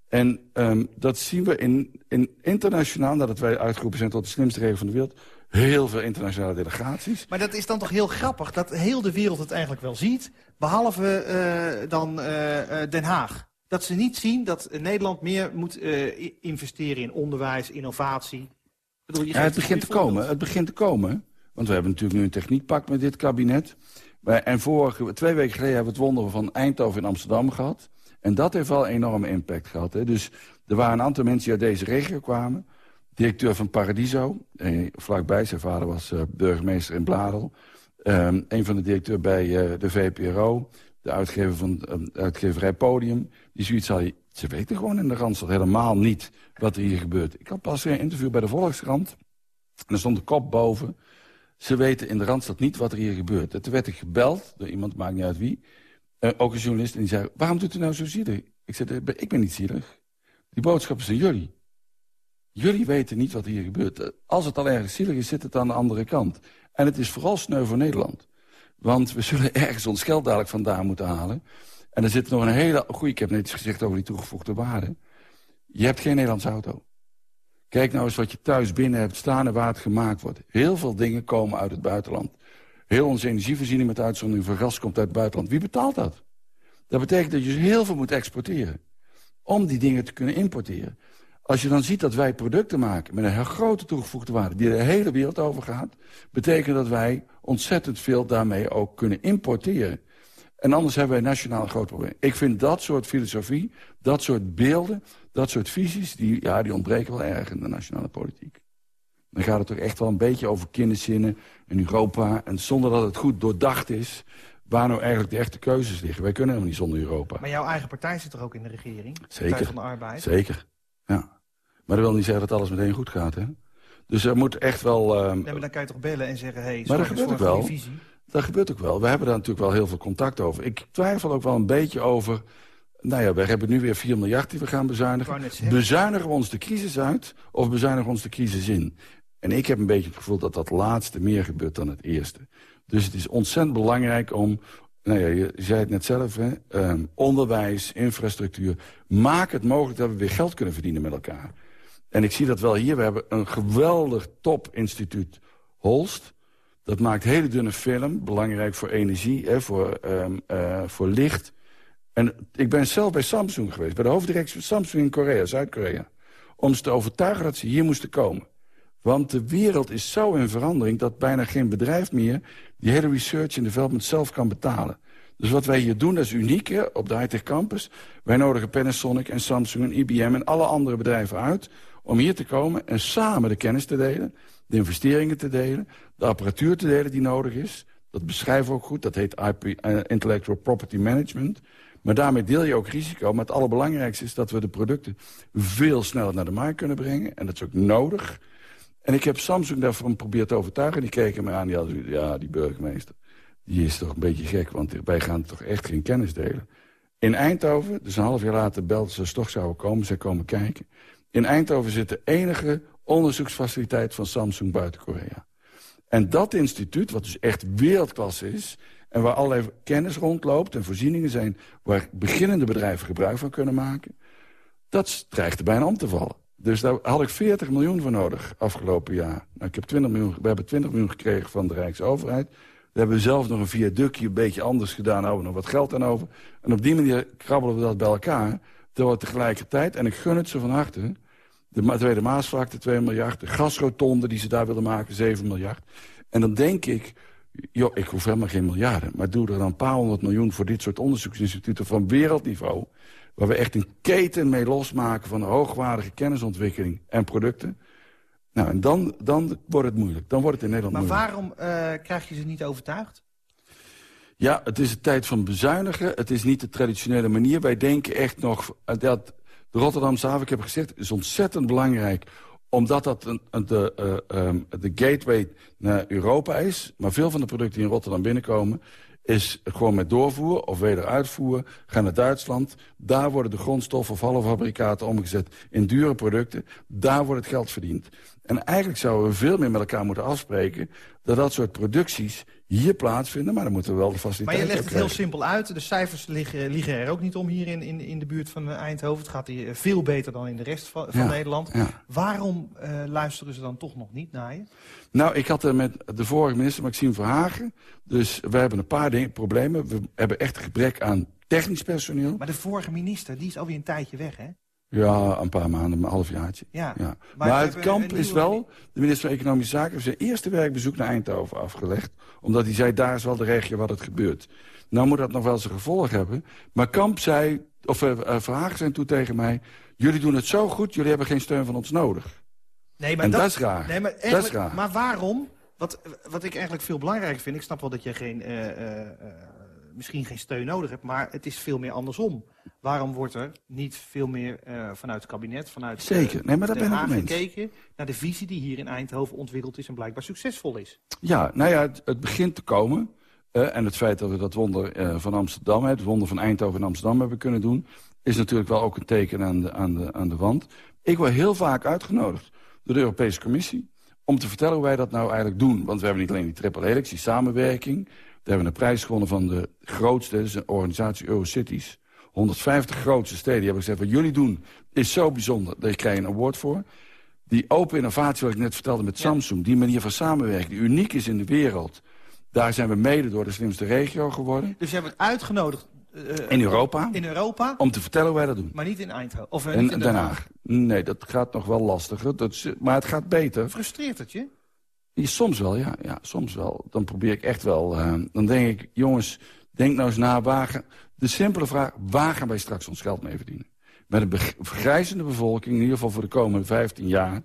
En um, dat zien we in, in internationaal, nadat wij uitgeroepen zijn tot de slimste regio van de wereld... heel veel internationale delegaties. Maar dat is dan toch heel grappig, dat heel de wereld het eigenlijk wel ziet... behalve uh, dan uh, Den Haag. dat ze niet zien dat Nederland meer moet uh, investeren in onderwijs, innovatie. Bedoel, ja, het begint te komen. Het begint te komen. Want we hebben natuurlijk nu een techniekpak met dit kabinet. En vorige, twee weken geleden hebben we het wonder van Eindhoven in Amsterdam gehad. En dat heeft wel een enorme impact gehad. Hè. Dus er waren een aantal mensen die uit deze regio kwamen. Directeur van Paradiso, eh, vlakbij, zijn vader was uh, burgemeester in Bladel. Um, een van de directeur bij uh, de VPRO, de uitgever van uh, uitgeverij Podium. Die zoiets had, ze weten gewoon in de Randstad helemaal niet wat er hier gebeurt. Ik had pas een interview bij de Volkskrant. En er stond de kop boven. Ze weten in de Randstad niet wat er hier gebeurt. Toen werd ik gebeld door iemand, maakt niet uit wie. Uh, ook een journalist. En die zei, waarom doet u nou zo zielig? Ik zei, ik ben niet zielig. Die boodschappen zijn jullie. Jullie weten niet wat hier gebeurt. Als het al ergens zielig is, zit het aan de andere kant. En het is vooral sneu voor Nederland. Want we zullen ergens ons geld dadelijk vandaan moeten halen. En er zit nog een hele... Goed, ik heb net iets gezegd over die toegevoegde waarde. Je hebt geen Nederlandse auto. Kijk nou eens wat je thuis binnen hebt staan en waar het gemaakt wordt. Heel veel dingen komen uit het buitenland. Heel onze energievoorziening met uitzondering van gas komt uit het buitenland. Wie betaalt dat? Dat betekent dat je heel veel moet exporteren. Om die dingen te kunnen importeren. Als je dan ziet dat wij producten maken met een grote toegevoegde waarde... die de hele wereld over gaat... betekent dat wij ontzettend veel daarmee ook kunnen importeren. En anders hebben wij nationaal een groot probleem. Ik vind dat soort filosofie, dat soort beelden, dat soort visies... die, ja, die ontbreken wel erg in de nationale politiek. Dan gaat het toch echt wel een beetje over kinderzinnen in Europa... en zonder dat het goed doordacht is waar nou eigenlijk de echte keuzes liggen. Wij kunnen helemaal niet zonder Europa. Maar jouw eigen partij zit toch ook in de regering? Zeker. Partij van de Arbeid? Zeker, ja. Maar dat wil niet zeggen dat alles meteen goed gaat, hè? Dus er moet echt wel... Nee, maar dan kan je toch bellen en zeggen... Hey, maar dat gebeurt wel. Dat gebeurt ook wel. We hebben daar natuurlijk wel heel veel contact over. Ik twijfel ook wel een beetje over... Nou ja, we hebben nu weer 4 miljard die we gaan bezuinigen. Bezuinigen we ons de crisis uit of bezuinigen we ons de crisis in? En ik heb een beetje het gevoel dat dat laatste meer gebeurt dan het eerste. Dus het is ontzettend belangrijk om... Nou ja, je zei het net zelf, hè, um, onderwijs, infrastructuur... maak het mogelijk dat we weer geld kunnen verdienen met elkaar. En ik zie dat wel hier. We hebben een geweldig topinstituut Holst. Dat maakt hele dunne film, belangrijk voor energie, hè, voor, um, uh, voor licht. En ik ben zelf bij Samsung geweest, bij de hoofddirectie van Samsung in Korea, Zuid-Korea. Om ze te overtuigen dat ze hier moesten komen. Want de wereld is zo in verandering dat bijna geen bedrijf meer... die hele research in development zelf kan betalen. Dus wat wij hier doen, dat is uniek op de high-tech campus. Wij nodigen Panasonic en Samsung en IBM en alle andere bedrijven uit om hier te komen en samen de kennis te delen... de investeringen te delen, de apparatuur te delen die nodig is. Dat beschrijven we ook goed, dat heet IP, uh, Intellectual Property Management. Maar daarmee deel je ook risico. Maar het allerbelangrijkste is dat we de producten veel sneller naar de markt kunnen brengen. En dat is ook nodig. En ik heb Samsung daarvan geprobeerd te overtuigen. Die keken me aan, die hadden ja, die burgemeester... die is toch een beetje gek, want wij gaan toch echt geen kennis delen. In Eindhoven, dus een half jaar later, belden ze toch zouden komen. Ze komen kijken. In Eindhoven zit de enige onderzoeksfaciliteit van Samsung buiten Korea. En dat instituut, wat dus echt wereldklasse is... en waar allerlei kennis rondloopt en voorzieningen zijn... waar beginnende bedrijven gebruik van kunnen maken... dat dreigt er bijna om te vallen. Dus daar had ik 40 miljoen voor nodig afgelopen jaar. Nou, ik heb 20 miljoen, we hebben 20 miljoen gekregen van de Rijksoverheid. We hebben zelf nog een viaductje een beetje anders gedaan. Houden we nog wat geld aan over. En op die manier krabbelen we dat bij elkaar. Terwijl tegelijkertijd, en ik gun het ze van harte... de Tweede Maasvlakte 2 miljard, de gasrotonde die ze daar willen maken 7 miljard. En dan denk ik, joh, ik hoef helemaal geen miljarden... maar doe er dan een paar honderd miljoen voor dit soort onderzoeksinstituten van wereldniveau... waar we echt een keten mee losmaken van hoogwaardige kennisontwikkeling en producten... Nou, en dan, dan wordt het moeilijk. Dan wordt het in Nederland maar moeilijk. Maar waarom uh, krijg je ze niet overtuigd? Ja, het is een tijd van bezuinigen. Het is niet de traditionele manier. Wij denken echt nog... dat de Rotterdamse haven, ik heb gezegd, is ontzettend belangrijk omdat dat een, een, de, uh, um, de gateway naar Europa is. Maar veel van de producten die in Rotterdam binnenkomen... is gewoon met doorvoer of wederuitvoer. Gaan naar Duitsland. Daar worden de grondstoffen of halffabrikaten omgezet in dure producten. Daar wordt het geld verdiend. En eigenlijk zouden we veel meer met elkaar moeten afspreken... dat dat soort producties hier plaatsvinden. Maar dan moeten we wel de faciliteiten Maar je legt het heel simpel uit. De cijfers liggen, liggen er ook niet om hier in, in, in de buurt van Eindhoven. Het gaat hier veel beter dan in de rest van, van Nederland. Waarom uh, luisteren ze dan toch nog niet naar je? Nou, ik had er met de vorige minister Maxime Verhagen... dus we hebben een paar dingen, problemen. We hebben echt gebrek aan technisch personeel. Maar de vorige minister, die is alweer een tijdje weg, hè? Ja, een paar maanden, een halfjaartje. Ja. Ja. Maar het kamp is nieuwe wel, de minister van Economische Zaken heeft zijn eerste werkbezoek naar Eindhoven afgelegd. Omdat hij zei, daar is wel de regio waar het gebeurt. Nou moet dat nog wel zijn gevolg hebben. Maar Kamp zei, of uh, uh, Verhagen zei toen tegen mij, jullie doen het zo goed, jullie hebben geen steun van ons nodig. Nee, maar En dat is raar. Nee, maar, Dat is eigenlijk- raar. maar waarom? Wat, wat ik eigenlijk veel belangrijker vind... ik snap wel dat je geen, eh, eh, eh, misschien geen steun nodig hebt... maar het is veel meer andersom. Waarom wordt er niet veel meer eh, vanuit het kabinet... vanuit Zeker. eh, Nee, maar daar ben ik gekeken... naar de visie die hier in Eindhoven ontwikkeld is... en blijkbaar succesvol is? Ja, nou ja, het, het begint te komen. Eh, en het feit dat we dat wonder van Amsterdam, hè, het wonder van Eindhoven en Amsterdam hebben kunnen doen... is natuurlijk wel ook een teken aan de, aan de, aan de wand. Ik word heel vaak uitgenodigd door de Europese Commissie... om te vertellen hoe wij dat nou eigenlijk doen. Want we hebben niet alleen die triple helix, die samenwerking... daar hebben we een prijs gewonnen van de grootste, dat is een organisatie Eurocities... 150 grootste steden. Die hebben gezegd, wat jullie doen is zo bijzonder. Daar krijg je een award voor. Die open innovatie, wat ik net vertelde met Samsung... die manier van samenwerken, die uniek is in de wereld... daar zijn we mede door de slimste regio geworden. Dus je hebt het uitgenodigd eh, In Europa. in Europa... Om te vertellen hoe wij dat doen. maar niet in Eindhoven. Of eh, in Den Haag. Nee, dat gaat nog wel lastiger. Dat maar het gaat beter. Frustreert het je? Ja, Soms wel, ja. ja. Soms wel. Dan probeer ik echt wel... eh, dan denk ik, jongens, denk nou eens na. Waar, de simpele vraag, waar gaan wij straks ons geld mee verdienen? Met een vergrijzende bevolking, in ieder geval voor de komende 15 jaar.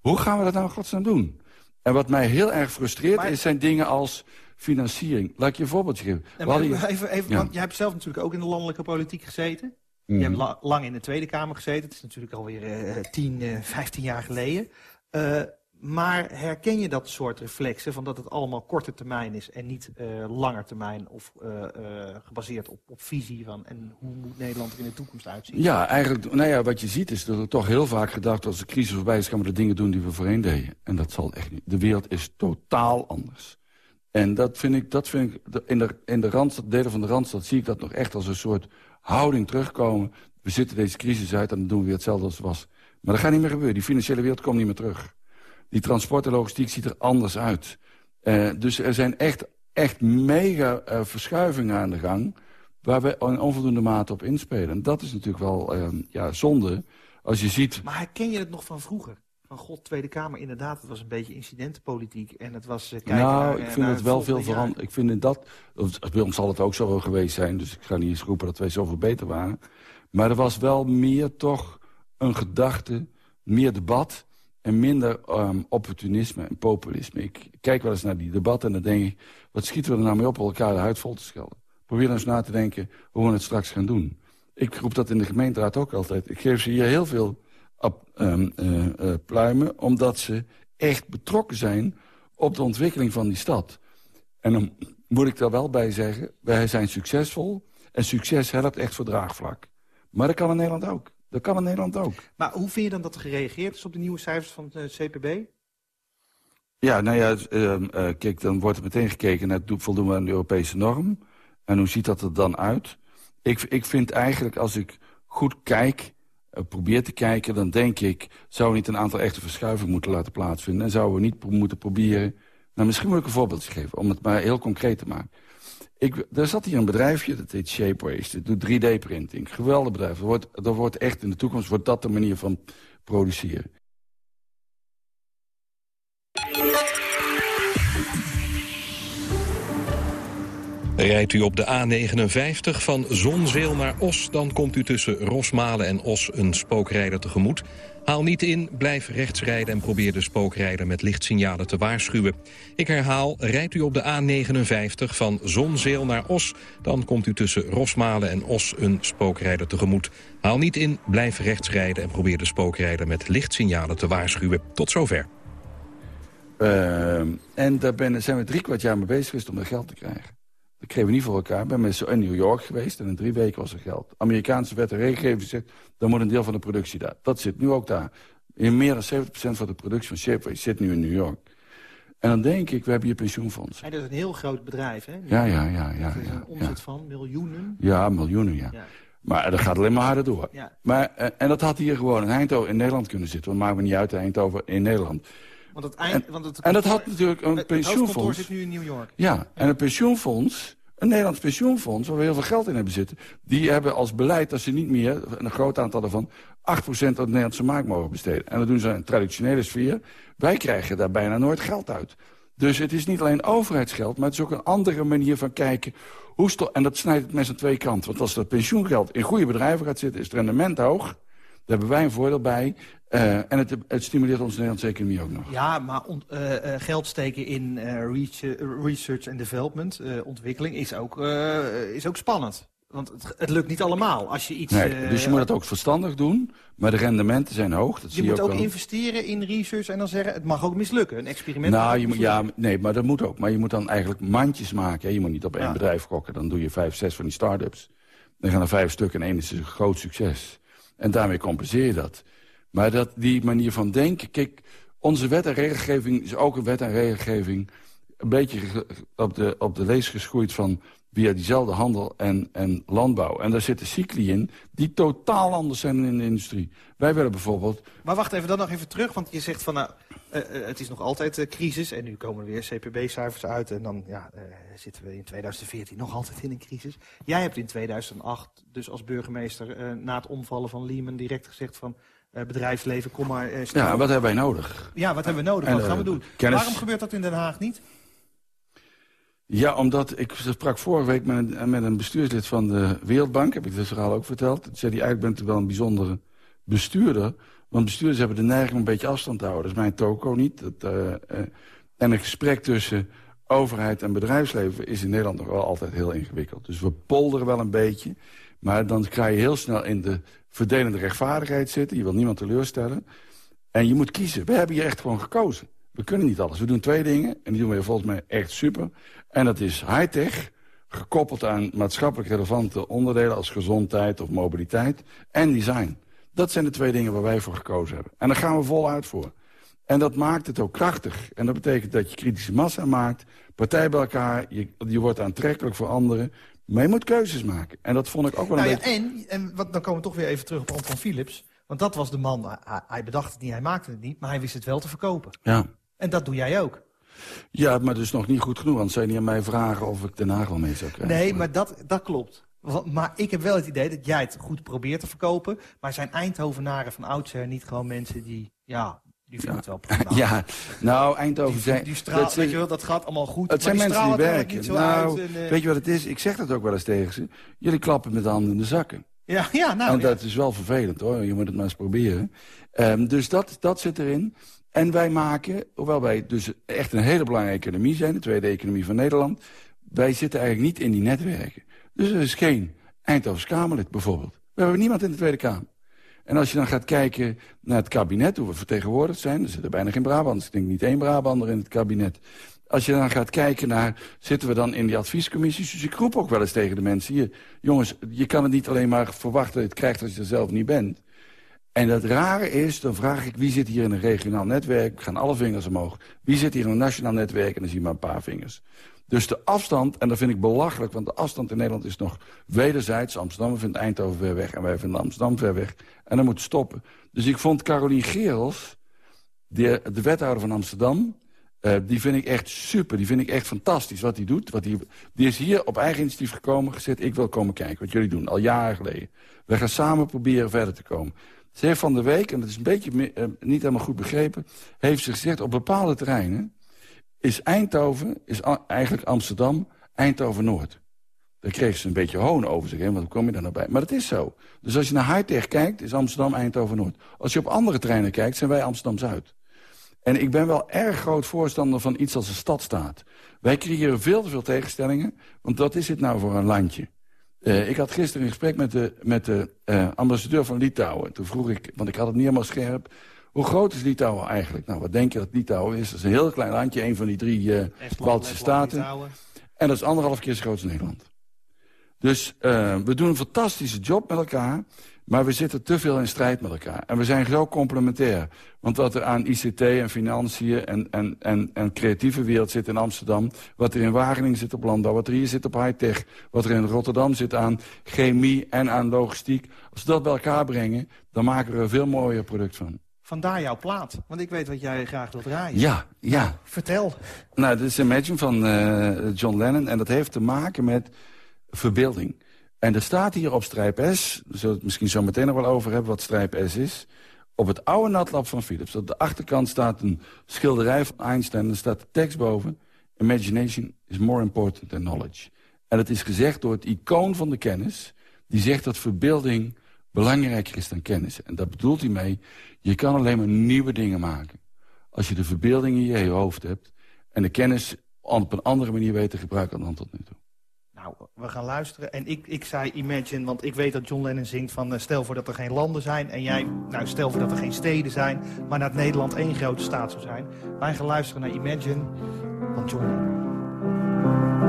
Hoe gaan we dat nou godsnaam doen? En wat mij heel erg frustreert, Maar- is, zijn dingen als financiering. Laat ik je een voorbeeldje geven. Nee, maar even, even, Ja. want jij hebt zelf natuurlijk ook in de landelijke politiek gezeten. Mhm. Je hebt la- lang in de Tweede Kamer gezeten. Het is natuurlijk alweer eh 10, eh 15 jaar geleden. Maar herken je dat soort reflexen van dat het allemaal korte termijn is en niet eh langer termijn of eh, eh, gebaseerd op, op visie van en hoe moet Nederland er in de toekomst uitzien? Ja, eigenlijk, nou ja, wat je ziet is dat er toch heel vaak gedacht... als de crisis voorbij is, gaan we de dingen doen die we voorheen deden. En dat zal echt niet. De wereld is totaal anders. En dat vind ik, dat vind ik in de, in de Randstad, delen van de Randstad zie ik dat nog echt als een soort houding terugkomen. We zitten deze crisis uit en dan doen we weer hetzelfde als het was. Maar dat gaat niet meer gebeuren. Die financiële wereld komt niet meer terug. Die transport en logistiek ziet er anders uit. Eh, dus er zijn echt, echt mega eh, verschuivingen aan de gang... waar we in onvoldoende mate op inspelen. En dat is natuurlijk wel eh, ja, zonde. Als je ziet... Maar herken je het nog van vroeger? Van god, Tweede Kamer, inderdaad, het was een beetje incidentenpolitiek en het was eh, kijken nou, naar, ik vind het wel veel veranderd. Ik vind in dat... Bij ons zal het ook zo geweest zijn. Dus ik ga niet eens roepen dat wij zoveel beter waren. Maar er was wel meer toch een gedachte, meer debat... en minder ehm, opportunisme en populisme. Ik kijk wel eens naar die debatten en dan denk ik... wat schieten we er nou mee op elkaar de huid vol te schelden? Probeer dan eens na te denken hoe we het straks gaan doen. Ik roep dat in de gemeenteraad ook altijd. Ik geef ze hier heel veel ehm, eh, eh, pluimen... omdat ze echt betrokken zijn op de ontwikkeling van die stad. En dan moet ik daar wel bij zeggen, wij zijn succesvol... en succes helpt echt voor draagvlak. Maar dat kan in Nederland ook. Dat kan in Nederland ook. Maar hoe vind je dan dat er gereageerd is op de nieuwe cijfers van het eh, CPB? Ja, nou ja, ehm, eh, kijk, dan wordt er meteen gekeken naar do- voldoen we aan de Europese norm. En hoe ziet dat er dan uit? Ik, ik vind eigenlijk, als ik goed kijk, eh, probeer te kijken... dan denk ik, zou niet een aantal echte verschuivingen moeten laten plaatsvinden... en zouden we niet moeten proberen... Nou, misschien moet ik een voorbeeldje geven, om het maar heel concreet te maken. Ik, er zat hier een bedrijfje, dat heet Shapeways. Dat doet 3D-printing. Geweldig bedrijf. Er wordt, er wordt echt in de toekomst wordt dat de manier van produceren. Rijdt u op de A59 van Zonzeel naar Os... dan komt u tussen Rosmalen en Os een spookrijder tegemoet. Haal niet in, blijf rechts rijden en probeer de spookrijder met lichtsignalen te waarschuwen. Ik herhaal, rijdt u op de A59 van Zonzeel naar Os... dan komt u tussen Rosmalen en Os een spookrijder tegemoet. Haal niet in, blijf rechts rijden en probeer de spookrijder met lichtsignalen te waarschuwen. Tot zover. Ehm, en daar ben, zijn we drie kwart jaar mee bezig geweest om dat geld te krijgen. Dat kregen we niet voor elkaar. Ik ben met zo in New York geweest en in drie weken was er geld. Amerikaanse wet en regelgeving zegt, dan moet een deel van de productie daar. Dat zit nu ook daar. In meer dan 70% van de productie van Shapeways zit nu in New York. En dan denk ik, we hebben hier pensioenfonds. Hij dat is een heel groot bedrijf, hè? Ja, ja, ja, ja. Dat is ja, een omzet ja. van miljoenen. Ja, miljoenen, ja. Ja. Maar dat gaat alleen maar harder door. Ja. Maar, eh, en dat had hier gewoon in Eindhoven in Nederland kunnen zitten. Want maakt me niet uit, Eindhoven in Nederland. Want het eind, want het En dat had natuurlijk een het pensioenfonds. zit nu in New York. Ja, en een pensioenfonds Een Nederlands pensioenfonds, waar we heel veel geld in hebben zitten... die hebben als beleid dat ze niet meer, een groot aantal ervan... 8% uit de Nederlandse markt mogen besteden. En dat doen ze in een traditionele sfeer. Wij krijgen daar bijna nooit geld uit. Dus het is niet alleen overheidsgeld, maar het is ook een andere manier van kijken. Hoe en dat snijdt het mes aan twee kanten. Want als dat pensioengeld in goede bedrijven gaat zitten, is het rendement hoog. Daar hebben wij een voordeel bij. Uh, en het, het, stimuleert onze Nederlandse economie ook nog. Ja, maar on, uh, geld steken in research en development, ontwikkeling, is ook, is ook spannend. Want het, het, lukt niet allemaal. Als je iets, nee, dus je moet het ook verstandig doen, maar de rendementen zijn hoog. Dat je moet ook, investeren in research en dan zeggen, het mag ook mislukken. Een experiment nou, je moet, Ja, nee, maar dat moet ook. Maar je moet dan eigenlijk mandjes maken. Je moet niet op één bedrijf gokken. Dan doe je vijf, zes van die start-ups. Dan gaan er vijf stukken en één is een groot succes. En daarmee compenseer je dat. Maar dat, die manier van denken... Kijk, onze wet en regelgeving is ook een wet en regelgeving... een beetje op de, op de lees geschoeid van via diezelfde handel en, en landbouw. En daar zitten cycli in die totaal anders zijn in de industrie. Wij willen bijvoorbeeld... Maar wacht even, dan nog even terug, want je zegt van... nou, uh, het is nog altijd uh, crisis en nu komen er weer CPB-cijfers uit... en dan ja, zitten we in 2014 nog altijd in een crisis. Jij hebt in 2008 dus als burgemeester na het omvallen van Lehman direct gezegd van... bedrijfsleven, kom maar... ja, wat hebben wij nodig? Ja, wat hebben we nodig? wat gaan we doen? Waarom gebeurt dat in Den Haag niet? Ja, omdat ik sprak vorige week met een, met een bestuurslid van de Wereldbank. Heb ik dit verhaal ook verteld. Toen zei hij, eigenlijk bent u wel een bijzondere bestuurder. Want bestuurders hebben de neiging om een beetje afstand te houden. Dat is mijn toko niet. Dat, uh, uh, en een gesprek tussen overheid en bedrijfsleven is in Nederland nog wel altijd heel ingewikkeld. Dus we polderen wel een beetje. Maar dan ga je heel snel in de verdelende rechtvaardigheid zitten. Je wil niemand teleurstellen. En je moet kiezen. We hebben hier echt gewoon gekozen. We kunnen niet alles. We doen twee dingen. En die doen we volgens mij echt super. En dat is high-tech, gekoppeld aan maatschappelijk relevante onderdelen... als gezondheid of mobiliteit en design. Dat zijn de twee dingen waar wij voor gekozen hebben. En daar gaan we voluit voor. En dat maakt het ook krachtig. En dat betekent dat je kritische massa maakt, partij bij elkaar... je, je wordt aantrekkelijk voor anderen... Maar je moet keuzes maken. En dat vond ik ook wel een nou beetje... en, en wat, dan komen we toch weer even terug op Anton Philips. Want dat was de man, hij, hij bedacht het niet, hij maakte het niet... maar hij wist het wel te verkopen. Ja. En dat doe jij ook. Ja, maar is nog niet goed genoeg. Want zij niet aan mij vragen of ik Den Haag wel mee zou krijgen. Nee, maar dat, dat klopt. Maar ik heb wel het idee dat jij het goed probeert te verkopen. Maar zijn Eindhovenaren van oudsher niet gewoon mensen die... Ja, die vinden het wel prima. Ja, nou, Eindhoven zijn... Die straal, dat, weet je wel, dat gaat allemaal goed. Het zijn mensen die werken. Nou, en, uh... weet je wat het is? Ik zeg dat ook wel eens tegen ze. Jullie klappen met de handen in de zakken. Ja, ja nou... En dat is wel vervelend, hoor. Je moet het maar eens proberen. Um, dus dat, dat zit erin. En wij maken, hoewel wij dus echt een hele belangrijke economie zijn... de tweede economie van Nederland... wij zitten eigenlijk niet in die netwerken. Dus er is geen Eindhoven's Kamerlid bijvoorbeeld. We hebben niemand in de Tweede Kamer. En als je dan gaat kijken naar het kabinet, hoe we vertegenwoordigd zijn... er zitten bijna geen Brabanders, ik denk niet één Brabander in het kabinet. Als je dan gaat kijken naar, zitten we dan in die adviescommissies... dus ik roep ook wel eens tegen de mensen jongens, je kan het niet alleen maar verwachten dat je het krijgt als je er zelf niet bent... En het rare is, dan vraag ik wie zit hier in een regionaal netwerk. Gaan alle vingers omhoog. Wie zit hier in een nationaal netwerk? En dan zie je maar een paar vingers. Dus de afstand, en dat vind ik belachelijk... want de afstand in Nederland is nog wederzijds. Amsterdam vindt Eindhoven ver weg en wij vinden Amsterdam ver weg. En dat moet stoppen. Dus ik vond Carolien Gerels, de, de wethouder van Amsterdam... Uh, die vind ik echt super, die vind ik echt fantastisch wat hij doet. Wat die, die is hier op eigen initiatief gekomen, gezet... ik wil komen kijken wat jullie doen, al jaren geleden. We gaan samen proberen verder te komen. Ze heeft van de week, en dat is een beetje uh, niet helemaal goed begrepen... heeft ze gezegd, op bepaalde terreinen is Eindhoven, is eigenlijk Amsterdam, Eindhoven-Noord. Daar kreeg ze een beetje hoon over zich heen, want hoe kom je daar nou bij? Maar dat is zo. Dus als je naar high-tech kijkt, is Amsterdam Eindhoven-Noord. Als je op andere terreinen kijkt, zijn wij Amsterdam-Zuid. En ik ben wel erg groot voorstander van iets als een stadstaat. Wij creëren veel te veel tegenstellingen, want wat is dit nou voor een landje? Uh, ik had gisteren een gesprek met de, met de uh, ambassadeur van Litouwen. Toen vroeg ik, want ik had het niet helemaal scherp... hoe groot is Litouwen eigenlijk? Nou, wat denk je dat Litouwen is? Dat is een heel klein landje, een van die drie uh, Baltische staten. En dat is anderhalf keer zo groot als Nederland. Dus we doen een fantastische job met elkaar... Maar we zitten te veel in strijd met elkaar. En we zijn zo complementair. Want wat er aan ICT en financiën en, en, en, en creatieve wereld zit in Amsterdam... wat er in Wageningen zit op landbouw, wat er hier zit op high-tech... wat er in Rotterdam zit aan chemie en aan logistiek... als we dat bij elkaar brengen, dan maken we er een veel mooier product van. Vandaar jouw plaat, want ik weet wat jij graag wilt draaien. Ja, ja. Vertel. Nou, dit is Imagine van uh, John Lennon en dat heeft te maken met verbeelding. En er staat hier op strijp S, we zullen het misschien zo meteen nog wel over hebben wat strijp S is... op het oude natlab van Philips. Op de achterkant staat een schilderij van Einstein en er staat de tekst boven... Imagination is more important than knowledge. En het is gezegd door het icoon van de kennis... die zegt dat verbeelding belangrijker is dan kennis. En daar bedoelt hij mee, je kan alleen maar nieuwe dingen maken. Als je de verbeelding in je hoofd hebt... en de kennis op een andere manier weet te gebruiken dan tot nu toe. Nou, we gaan luisteren. En ik, ik zei Imagine, want ik weet dat John Lennon zingt van... Uh, stel voor dat er geen landen zijn. En jij, nou, stel voor dat er geen steden zijn. Maar dat Nederland één grote staat zou zijn. Wij gaan luisteren naar Imagine van John Lennon.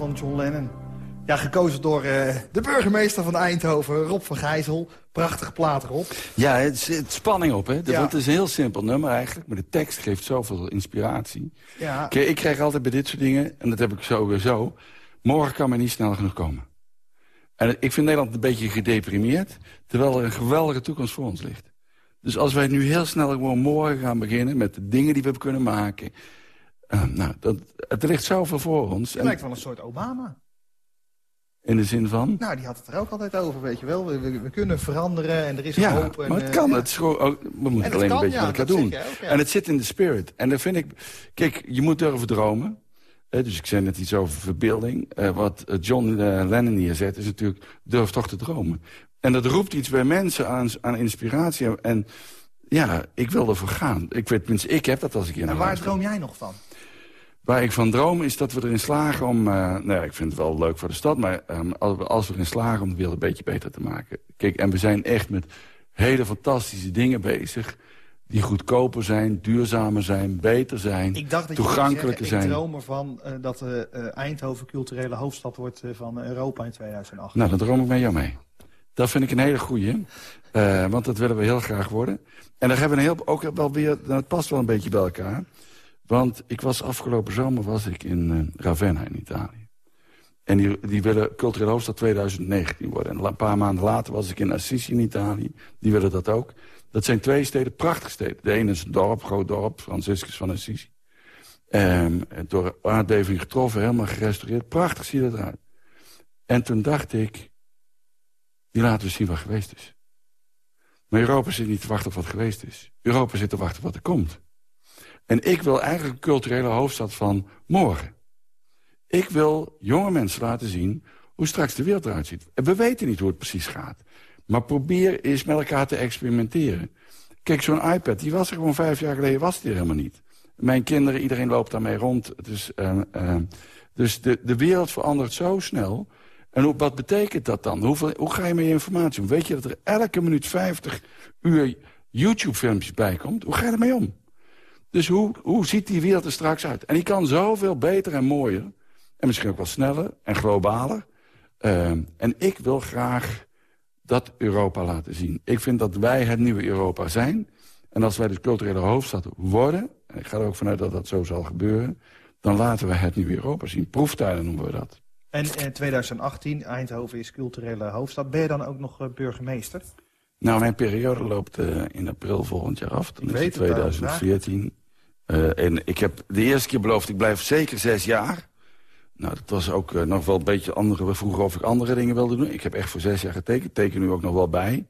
Van John Lennon. Ja, gekozen door uh, de burgemeester van Eindhoven, Rob van Gijzel. Prachtige plaat, Rob. Ja, het zit spanning op, hè. Ja. Het is een heel simpel nummer eigenlijk, maar de tekst geeft zoveel inspiratie. Ja. Kijk, ik krijg altijd bij dit soort dingen, en dat heb ik sowieso... morgen kan men niet snel genoeg komen. En ik vind Nederland een beetje gedeprimeerd... terwijl er een geweldige toekomst voor ons ligt. Dus als wij nu heel snel gewoon morgen gaan beginnen... met de dingen die we kunnen maken... Uh, nou, dat, het ligt zoveel voor ons. Het lijkt wel een soort Obama. In de zin van? Nou, die had het er ook altijd over, weet je wel. We, we, kunnen veranderen en er is ja, hoop. En, maar het eh, kan. Het is gewoon, we moeten alleen een beetje ja, wat elkaar doen. En het zit in de spirit. En dan vind ik... Kijk, je moet durven dromen. dus ik zei net iets over verbeelding. Uh, wat John uh, Lennon hier zet is natuurlijk... durf toch te dromen. En dat roept iets bij mensen aan, aan inspiratie. En ja, ik wil ervoor gaan. Ik weet, tenminste, ik heb dat als ik naar En waar droom jij nog van? Waar ik van droom is dat we erin slagen om... Uh, nou ja, ik vind het wel leuk voor de stad, maar um, als we erin slagen om de wereld een beetje beter te maken. Kijk, en we zijn echt met hele fantastische dingen bezig die goedkoper zijn, duurzamer zijn, beter zijn, ik dacht dat toegankelijker zijn. Ik droom ervan uh, dat uh, Eindhoven culturele hoofdstad wordt van Europa in 2008. Nou, dan droom ik met jou mee. Dat vind ik een hele goeie. Want dat willen we heel graag worden. En daar hebben we een heel, ook wel weer... Het past wel een beetje bij elkaar. Want ik was afgelopen zomer was ik in uh, Ravenna in Italië. En die, willen culturele hoofdstad 2019 worden. En een paar maanden later was ik in Assisi in Italië. Die willen dat ook. Dat zijn twee steden, prachtige steden. De ene is een dorp, groot dorp, Franciscus van Assisi. Um, door aardbeving getroffen, helemaal gerestaureerd. Prachtig ziet het eruit. En toen dacht ik, die laten we zien wat geweest is. Maar Europa zit niet te wachten op wat geweest is. Europa zit te wachten op wat er komt. En ik wil eigenlijk een culturele hoofdstad van morgen. Ik wil jonge mensen laten zien hoe straks de wereld eruit ziet. En we weten niet hoe het precies gaat. Maar probeer eens met elkaar te experimenteren. Kijk, zo'n iPad, die was er gewoon vijf jaar geleden, was die er helemaal niet. Mijn kinderen, iedereen loopt daarmee rond. Dus, dus de, de wereld verandert zo snel. En hoe, wat betekent dat dan? Hoeveel, hoe ga je met je informatie om? Weet je dat er elke minuut 50 uur YouTube-filmpjes bij komt? Hoe ga je ermee om? Dus hoe, hoe ziet die wereld er straks uit? En die kan zoveel beter en mooier. En misschien ook wel sneller en globaler. Uh, en ik wil graag dat Europa laten zien. Ik vind dat wij het nieuwe Europa zijn. En als wij de culturele hoofdstad worden... en ik ga er ook vanuit dat dat zo zal gebeuren... dan laten we het nieuwe Europa zien. Proeftuinen noemen we dat. En in 2018, Eindhoven is culturele hoofdstad. Ben je dan ook nog uh, burgemeester? Nou, mijn periode loopt uh, in april volgend jaar af. Dan ik is het 2014. Uh, en ik heb de eerste keer beloofd, ik blijf zeker zes jaar. Nou, dat was ook uh, nog wel een beetje andere... We vroegen of ik andere dingen wilde doen. Ik heb echt voor zes jaar getekend. Teken nu ook nog wel bij.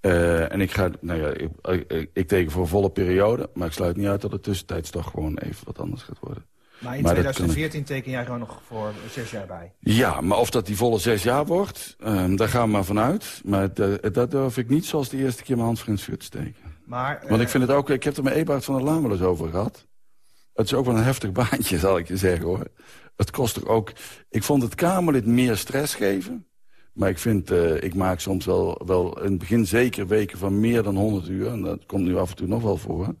Uh, en ik ga, nou ja, ik, ik, teken voor een volle periode. Maar ik sluit niet uit dat het tussentijds toch gewoon even wat anders gaat worden. Maar in maar 2014 teken jij gewoon nog voor zes jaar bij? Ja, maar of dat die volle zes jaar wordt, uh, daar gaan we maar vanuit. Maar dat durf ik niet zoals de eerste keer mijn hand voor in het vuur te steken. Maar, Want ik vind het ook, ik heb er met Eberhard van der Lamelus over gehad. Het is ook wel een heftig baantje, zal ik je zeggen hoor. Het kost er ook... Ik vond het Kamerlid meer stress geven. Maar ik vind, uh, ik maak soms wel, wel in het begin zeker weken van meer dan 100 uur. En dat komt nu af en toe nog wel voor.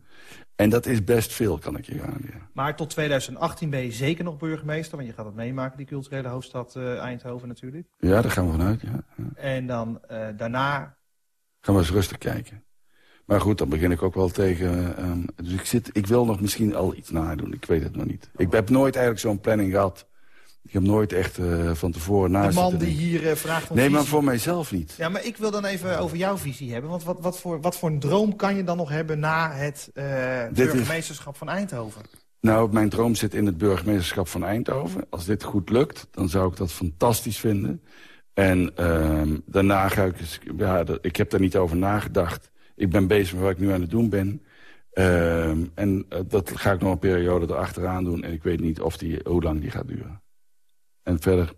En dat is best veel, kan ik je. Ja. Maar tot 2018 ben je zeker nog burgemeester. Want je gaat het meemaken, die culturele hoofdstad uh, Eindhoven natuurlijk. Ja, daar gaan we vanuit, ja. ja. En dan uh, daarna... Gaan we eens rustig kijken. Maar goed, dan begin ik ook wel tegen... Um, dus ik, zit, ik wil nog misschien al iets nadoen. Ik weet het nog niet. Ik heb nooit eigenlijk zo'n planning gehad. Ik heb nooit echt uh, van tevoren naast. De man die hier uh, vraagt om Nee, visie. maar voor mijzelf niet. Ja, maar ik wil dan even over jouw visie hebben. Want wat, wat, voor, wat voor een droom kan je dan nog hebben na het uh, burgemeesterschap van Eindhoven? Nou, mijn droom zit in het burgemeesterschap van Eindhoven. Als dit goed lukt, dan zou ik dat fantastisch vinden. En ehm, daarna ga ik... Ja, ik heb daar niet over nagedacht. Ik ben bezig met wat ik nu aan het doen ben. Uh, en uh, dat ga ik nog een periode erachteraan doen. En ik weet niet of die, hoe lang die gaat duren. En verder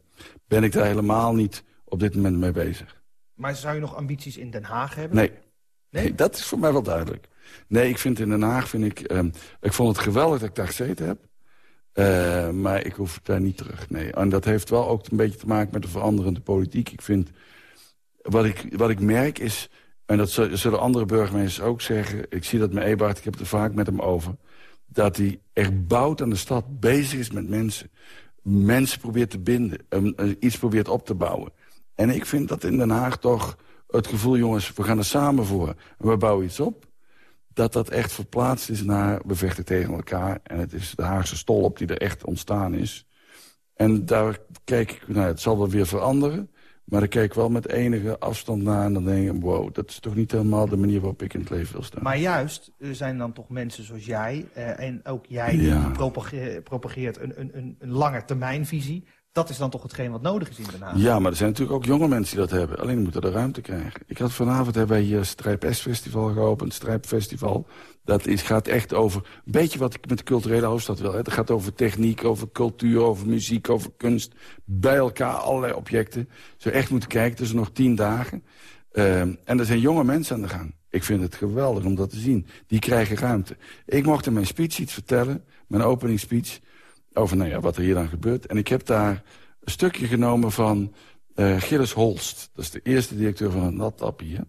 ben ik daar helemaal niet op dit moment mee bezig. Maar zou je nog ambities in Den Haag hebben? Nee. Nee? nee dat is voor mij wel duidelijk. Nee, ik vind in Den Haag, vind ik... Uh, ik vond het geweldig dat ik daar gezeten heb. Uh, maar ik hoef daar niet terug, nee. En dat heeft wel ook een beetje te maken met de veranderende politiek. Ik vind... Wat ik, wat ik merk is en dat zullen andere burgemeesters ook zeggen. Ik zie dat met Ebert, ik heb het er vaak met hem over. Dat hij echt bouwt aan de stad, bezig is met mensen. Mensen probeert te binden, iets probeert op te bouwen. En ik vind dat in Den Haag toch het gevoel, jongens, we gaan er samen voor. En we bouwen iets op. Dat dat echt verplaatst is naar, we vechten tegen elkaar. En het is de Haagse stolp die er echt ontstaan is. En daar kijk ik, nou, het zal wel weer veranderen. Maar ik kijk wel met enige afstand naar en dan denk ik... wow, dat is toch niet helemaal de manier waarop ik in het leven wil staan. Maar juist, er zijn dan toch mensen zoals jij... Uh, en ook jij die ja. propageert, propageert een, een, een langetermijnvisie... Dat is dan toch hetgeen wat nodig is in Den Haag? Ja, maar er zijn natuurlijk ook jonge mensen die dat hebben. Alleen moeten de ruimte krijgen. Ik had vanavond hebben wij hier Strijp S-festival geopend. Strijpfestival. Dat is, gaat echt over een beetje wat ik met de culturele hoofdstad wil. Het gaat over techniek, over cultuur, over muziek, over kunst. Bij elkaar allerlei objecten. Zo echt moeten kijken. Is nog tien dagen. Uh, en er zijn jonge mensen aan de gang. Ik vind het geweldig om dat te zien. Die krijgen ruimte. Ik mocht in mijn speech iets vertellen. Mijn openingsspeech over nou ja, wat er hier dan gebeurt. En ik heb daar een stukje genomen van uh, Gilles Holst. Dat is de eerste directeur van het NatApp hier.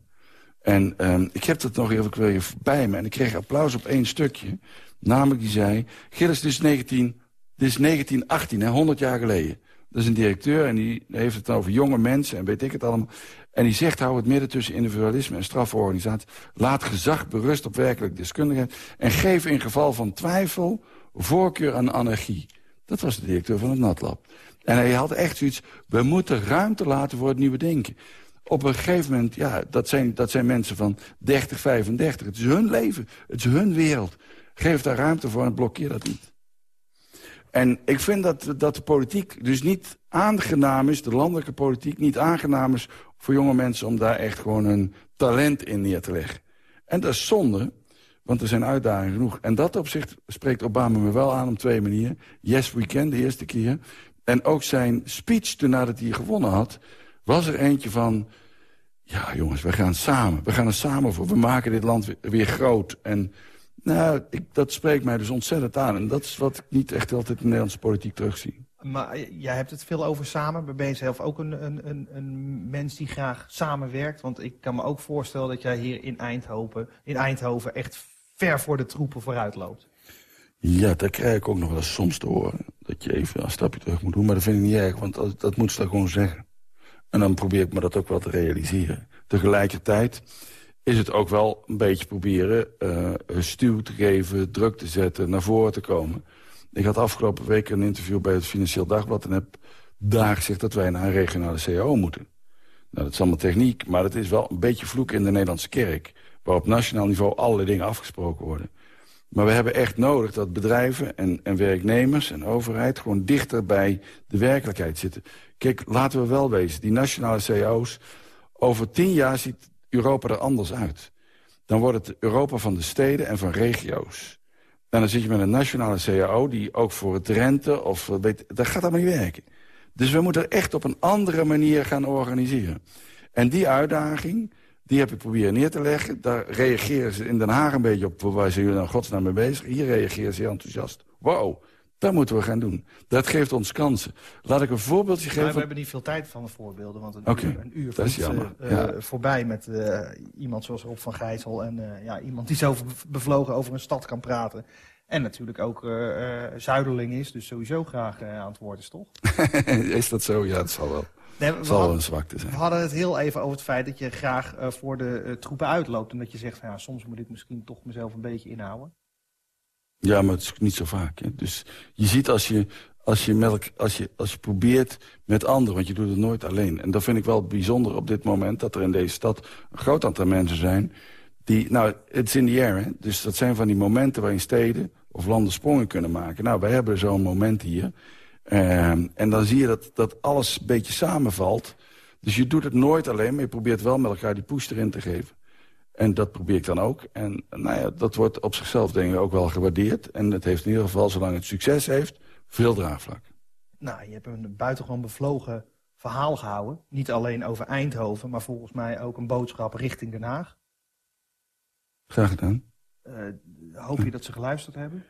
En um, ik heb dat nog even bij me. En ik kreeg applaus op één stukje. Namelijk die zei... Gilles, dit is, 19, dit is 1918, hè, 100 jaar geleden. Dat is een directeur en die heeft het over jonge mensen en weet ik het allemaal. En die zegt, hou het midden tussen individualisme en straforganisatie. Laat gezag berust op werkelijk deskundigheid. En geef in geval van twijfel voorkeur aan anarchie. Dat was de directeur van het NatLab. En hij had echt zoiets, we moeten ruimte laten voor het nieuwe denken. Op een gegeven moment, ja, dat zijn, dat zijn mensen van 30, 35. Het is hun leven, het is hun wereld. Geef daar ruimte voor en blokkeer dat niet. En ik vind dat, dat de politiek dus niet aangenaam is... de landelijke politiek niet aangenaam is voor jonge mensen... om daar echt gewoon hun talent in neer te leggen. En dat is zonde, want er zijn uitdagingen genoeg. En dat opzicht spreekt Obama me wel aan op twee manieren. Yes, we can, de eerste keer. En ook zijn speech toen nadat hij gewonnen had... was er eentje van... ja jongens, we gaan samen. We gaan er samen voor. We maken dit land weer, groot. En nou, ik, dat spreekt mij dus ontzettend aan. En dat is wat ik niet echt altijd in de Nederlandse politiek terugzie. Maar jij hebt het veel over samen. Ben je zelf ook een, een, een, een mens die graag samenwerkt? Want ik kan me ook voorstellen dat jij hier in Eindhoven, in Eindhoven echt ver voor de troepen vooruit loopt. Ja, dat krijg ik ook nog wel eens soms te horen. Dat je even een stapje terug moet doen. Maar dat vind ik niet erg, want dat, dat moet ze dan gewoon zeggen. En dan probeer ik me dat ook wel te realiseren. Tegelijkertijd is het ook wel een beetje proberen uh, stuw te geven, druk te zetten, naar voren te komen. Ik had afgelopen week een interview bij het Financieel Dagblad... en heb daar gezegd dat wij naar een regionale CAO moeten. Nou, dat is allemaal techniek, maar het is wel een beetje vloek in de Nederlandse kerk... waar op nationaal niveau allerlei dingen afgesproken worden. Maar we hebben echt nodig dat bedrijven en, en werknemers en overheid... gewoon dichter bij de werkelijkheid zitten. Kijk, laten we wel wezen, die nationale CAO's... over tien jaar ziet Europa er anders uit. Dan wordt het Europa van de steden en van regio's. En dan zit je met een nationale CAO die ook voor het rente... of weet, dat gaat allemaal niet werken. Dus we moeten echt op een andere manier gaan organiseren. En die uitdaging, die heb ik proberen neer te leggen. Daar reageren ze in Den Haag een beetje op... waar zijn jullie nou godsnaam mee bezig? Hier reageren ze enthousiast. Wow, dat moeten we gaan doen. Dat geeft ons kansen. Laat ik een voorbeeldje geven. we hebben niet veel tijd van de voorbeelden. Want een uur, een uur dat is jammer. Uh, voorbij met uh, iemand zoals Rob van Gijssel. En uh, ja, iemand die zo bevlogen over een stad kan praten. En natuurlijk ook zuiderling is. Dus sowieso graag aan het woord is, toch? is dat zo? Ja, dat zal wel. Nee, we zal hadden, een zwakte zijn. We hadden het heel even over het feit dat je graag voor de troepen uitloopt. En dat je zegt, van, ja, soms moet ik misschien toch mezelf een beetje inhouden. Ja, maar het is niet zo vaak. Hè? Dus je ziet als je, als, je melk, als, je, als je probeert met anderen, want je doet het nooit alleen. En dat vind ik wel bijzonder op dit moment, dat er in deze stad een groot aantal mensen zijn... die, nou, het is in the air, hè? dus dat zijn van die momenten waarin steden of landen sprongen kunnen maken. Nou, wij hebben zo'n moment hier. Ehm, en dan zie je dat, dat alles een beetje samenvalt. Dus je doet het nooit alleen, maar je probeert wel met elkaar die push erin te geven. En dat probeer ik dan ook. En nou ja, dat wordt op zichzelf denk ik ook wel gewaardeerd. En het heeft in ieder geval, zolang het succes heeft, veel draagvlak. Nou, je hebt een buitengewoon bevlogen verhaal gehouden. Niet alleen over Eindhoven, maar volgens mij ook een boodschap richting Den Haag. Graag gedaan. Uh, hoop je dat ze geluisterd hebben?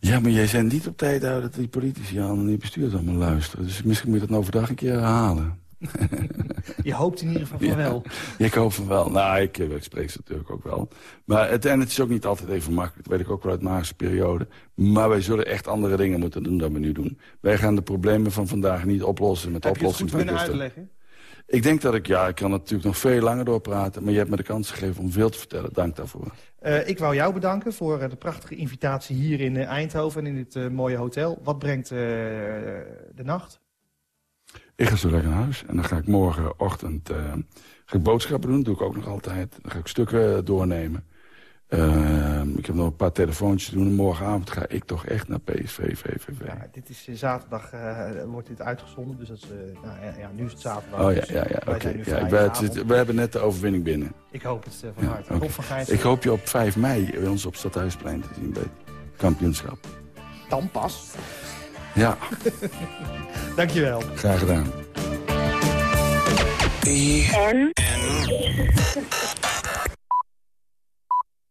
Ja, maar jij zijn niet op tijd houden dat die politici aan en die bestuurders allemaal luisteren. Dus misschien moet je dat nou overdag een keer herhalen. je hoopt in ieder geval van wel. Ja, ik hoop van wel. Nou, ik, ik spreek ze natuurlijk ook wel. Maar het, en het is ook niet altijd even makkelijk. Dat weet ik ook wel uit magische periode. Maar wij zullen echt andere dingen moeten doen dan we nu doen. Wij gaan de problemen van vandaag niet oplossen met Heb oplossingen van kunnen uitleggen? Ik denk dat ik, ja, ik kan natuurlijk nog veel langer doorpraten... maar je hebt me de kans gegeven om veel te vertellen. Dank daarvoor. Uh, ik wou jou bedanken voor uh, de prachtige invitatie hier in uh, Eindhoven... en in dit mooie hotel. Wat brengt de nacht? Ik ga zo lekker naar huis. En dan ga ik morgenochtend ga ik boodschappen doen. Dat doe ik ook nog altijd. Dan ga ik stukken doornemen. Uh, ik heb nog een paar telefoontjes te doen. En morgenavond ga ik toch echt naar PSV, VVV. Ja, dit is uh, zaterdag, wordt dit uitgezonden. Dus dat is, nou, ja, nu is het zaterdag. Oh ja, dus, ja, ja oké. Ja, we hebben net de overwinning binnen. Ik hoop het van harte. Okay. Van ik hoop je op 5 mei bij ons op Stadhuisplein te zien bij het kampioenschap. Dan pas. Ja. Dankjewel. Graag gedaan.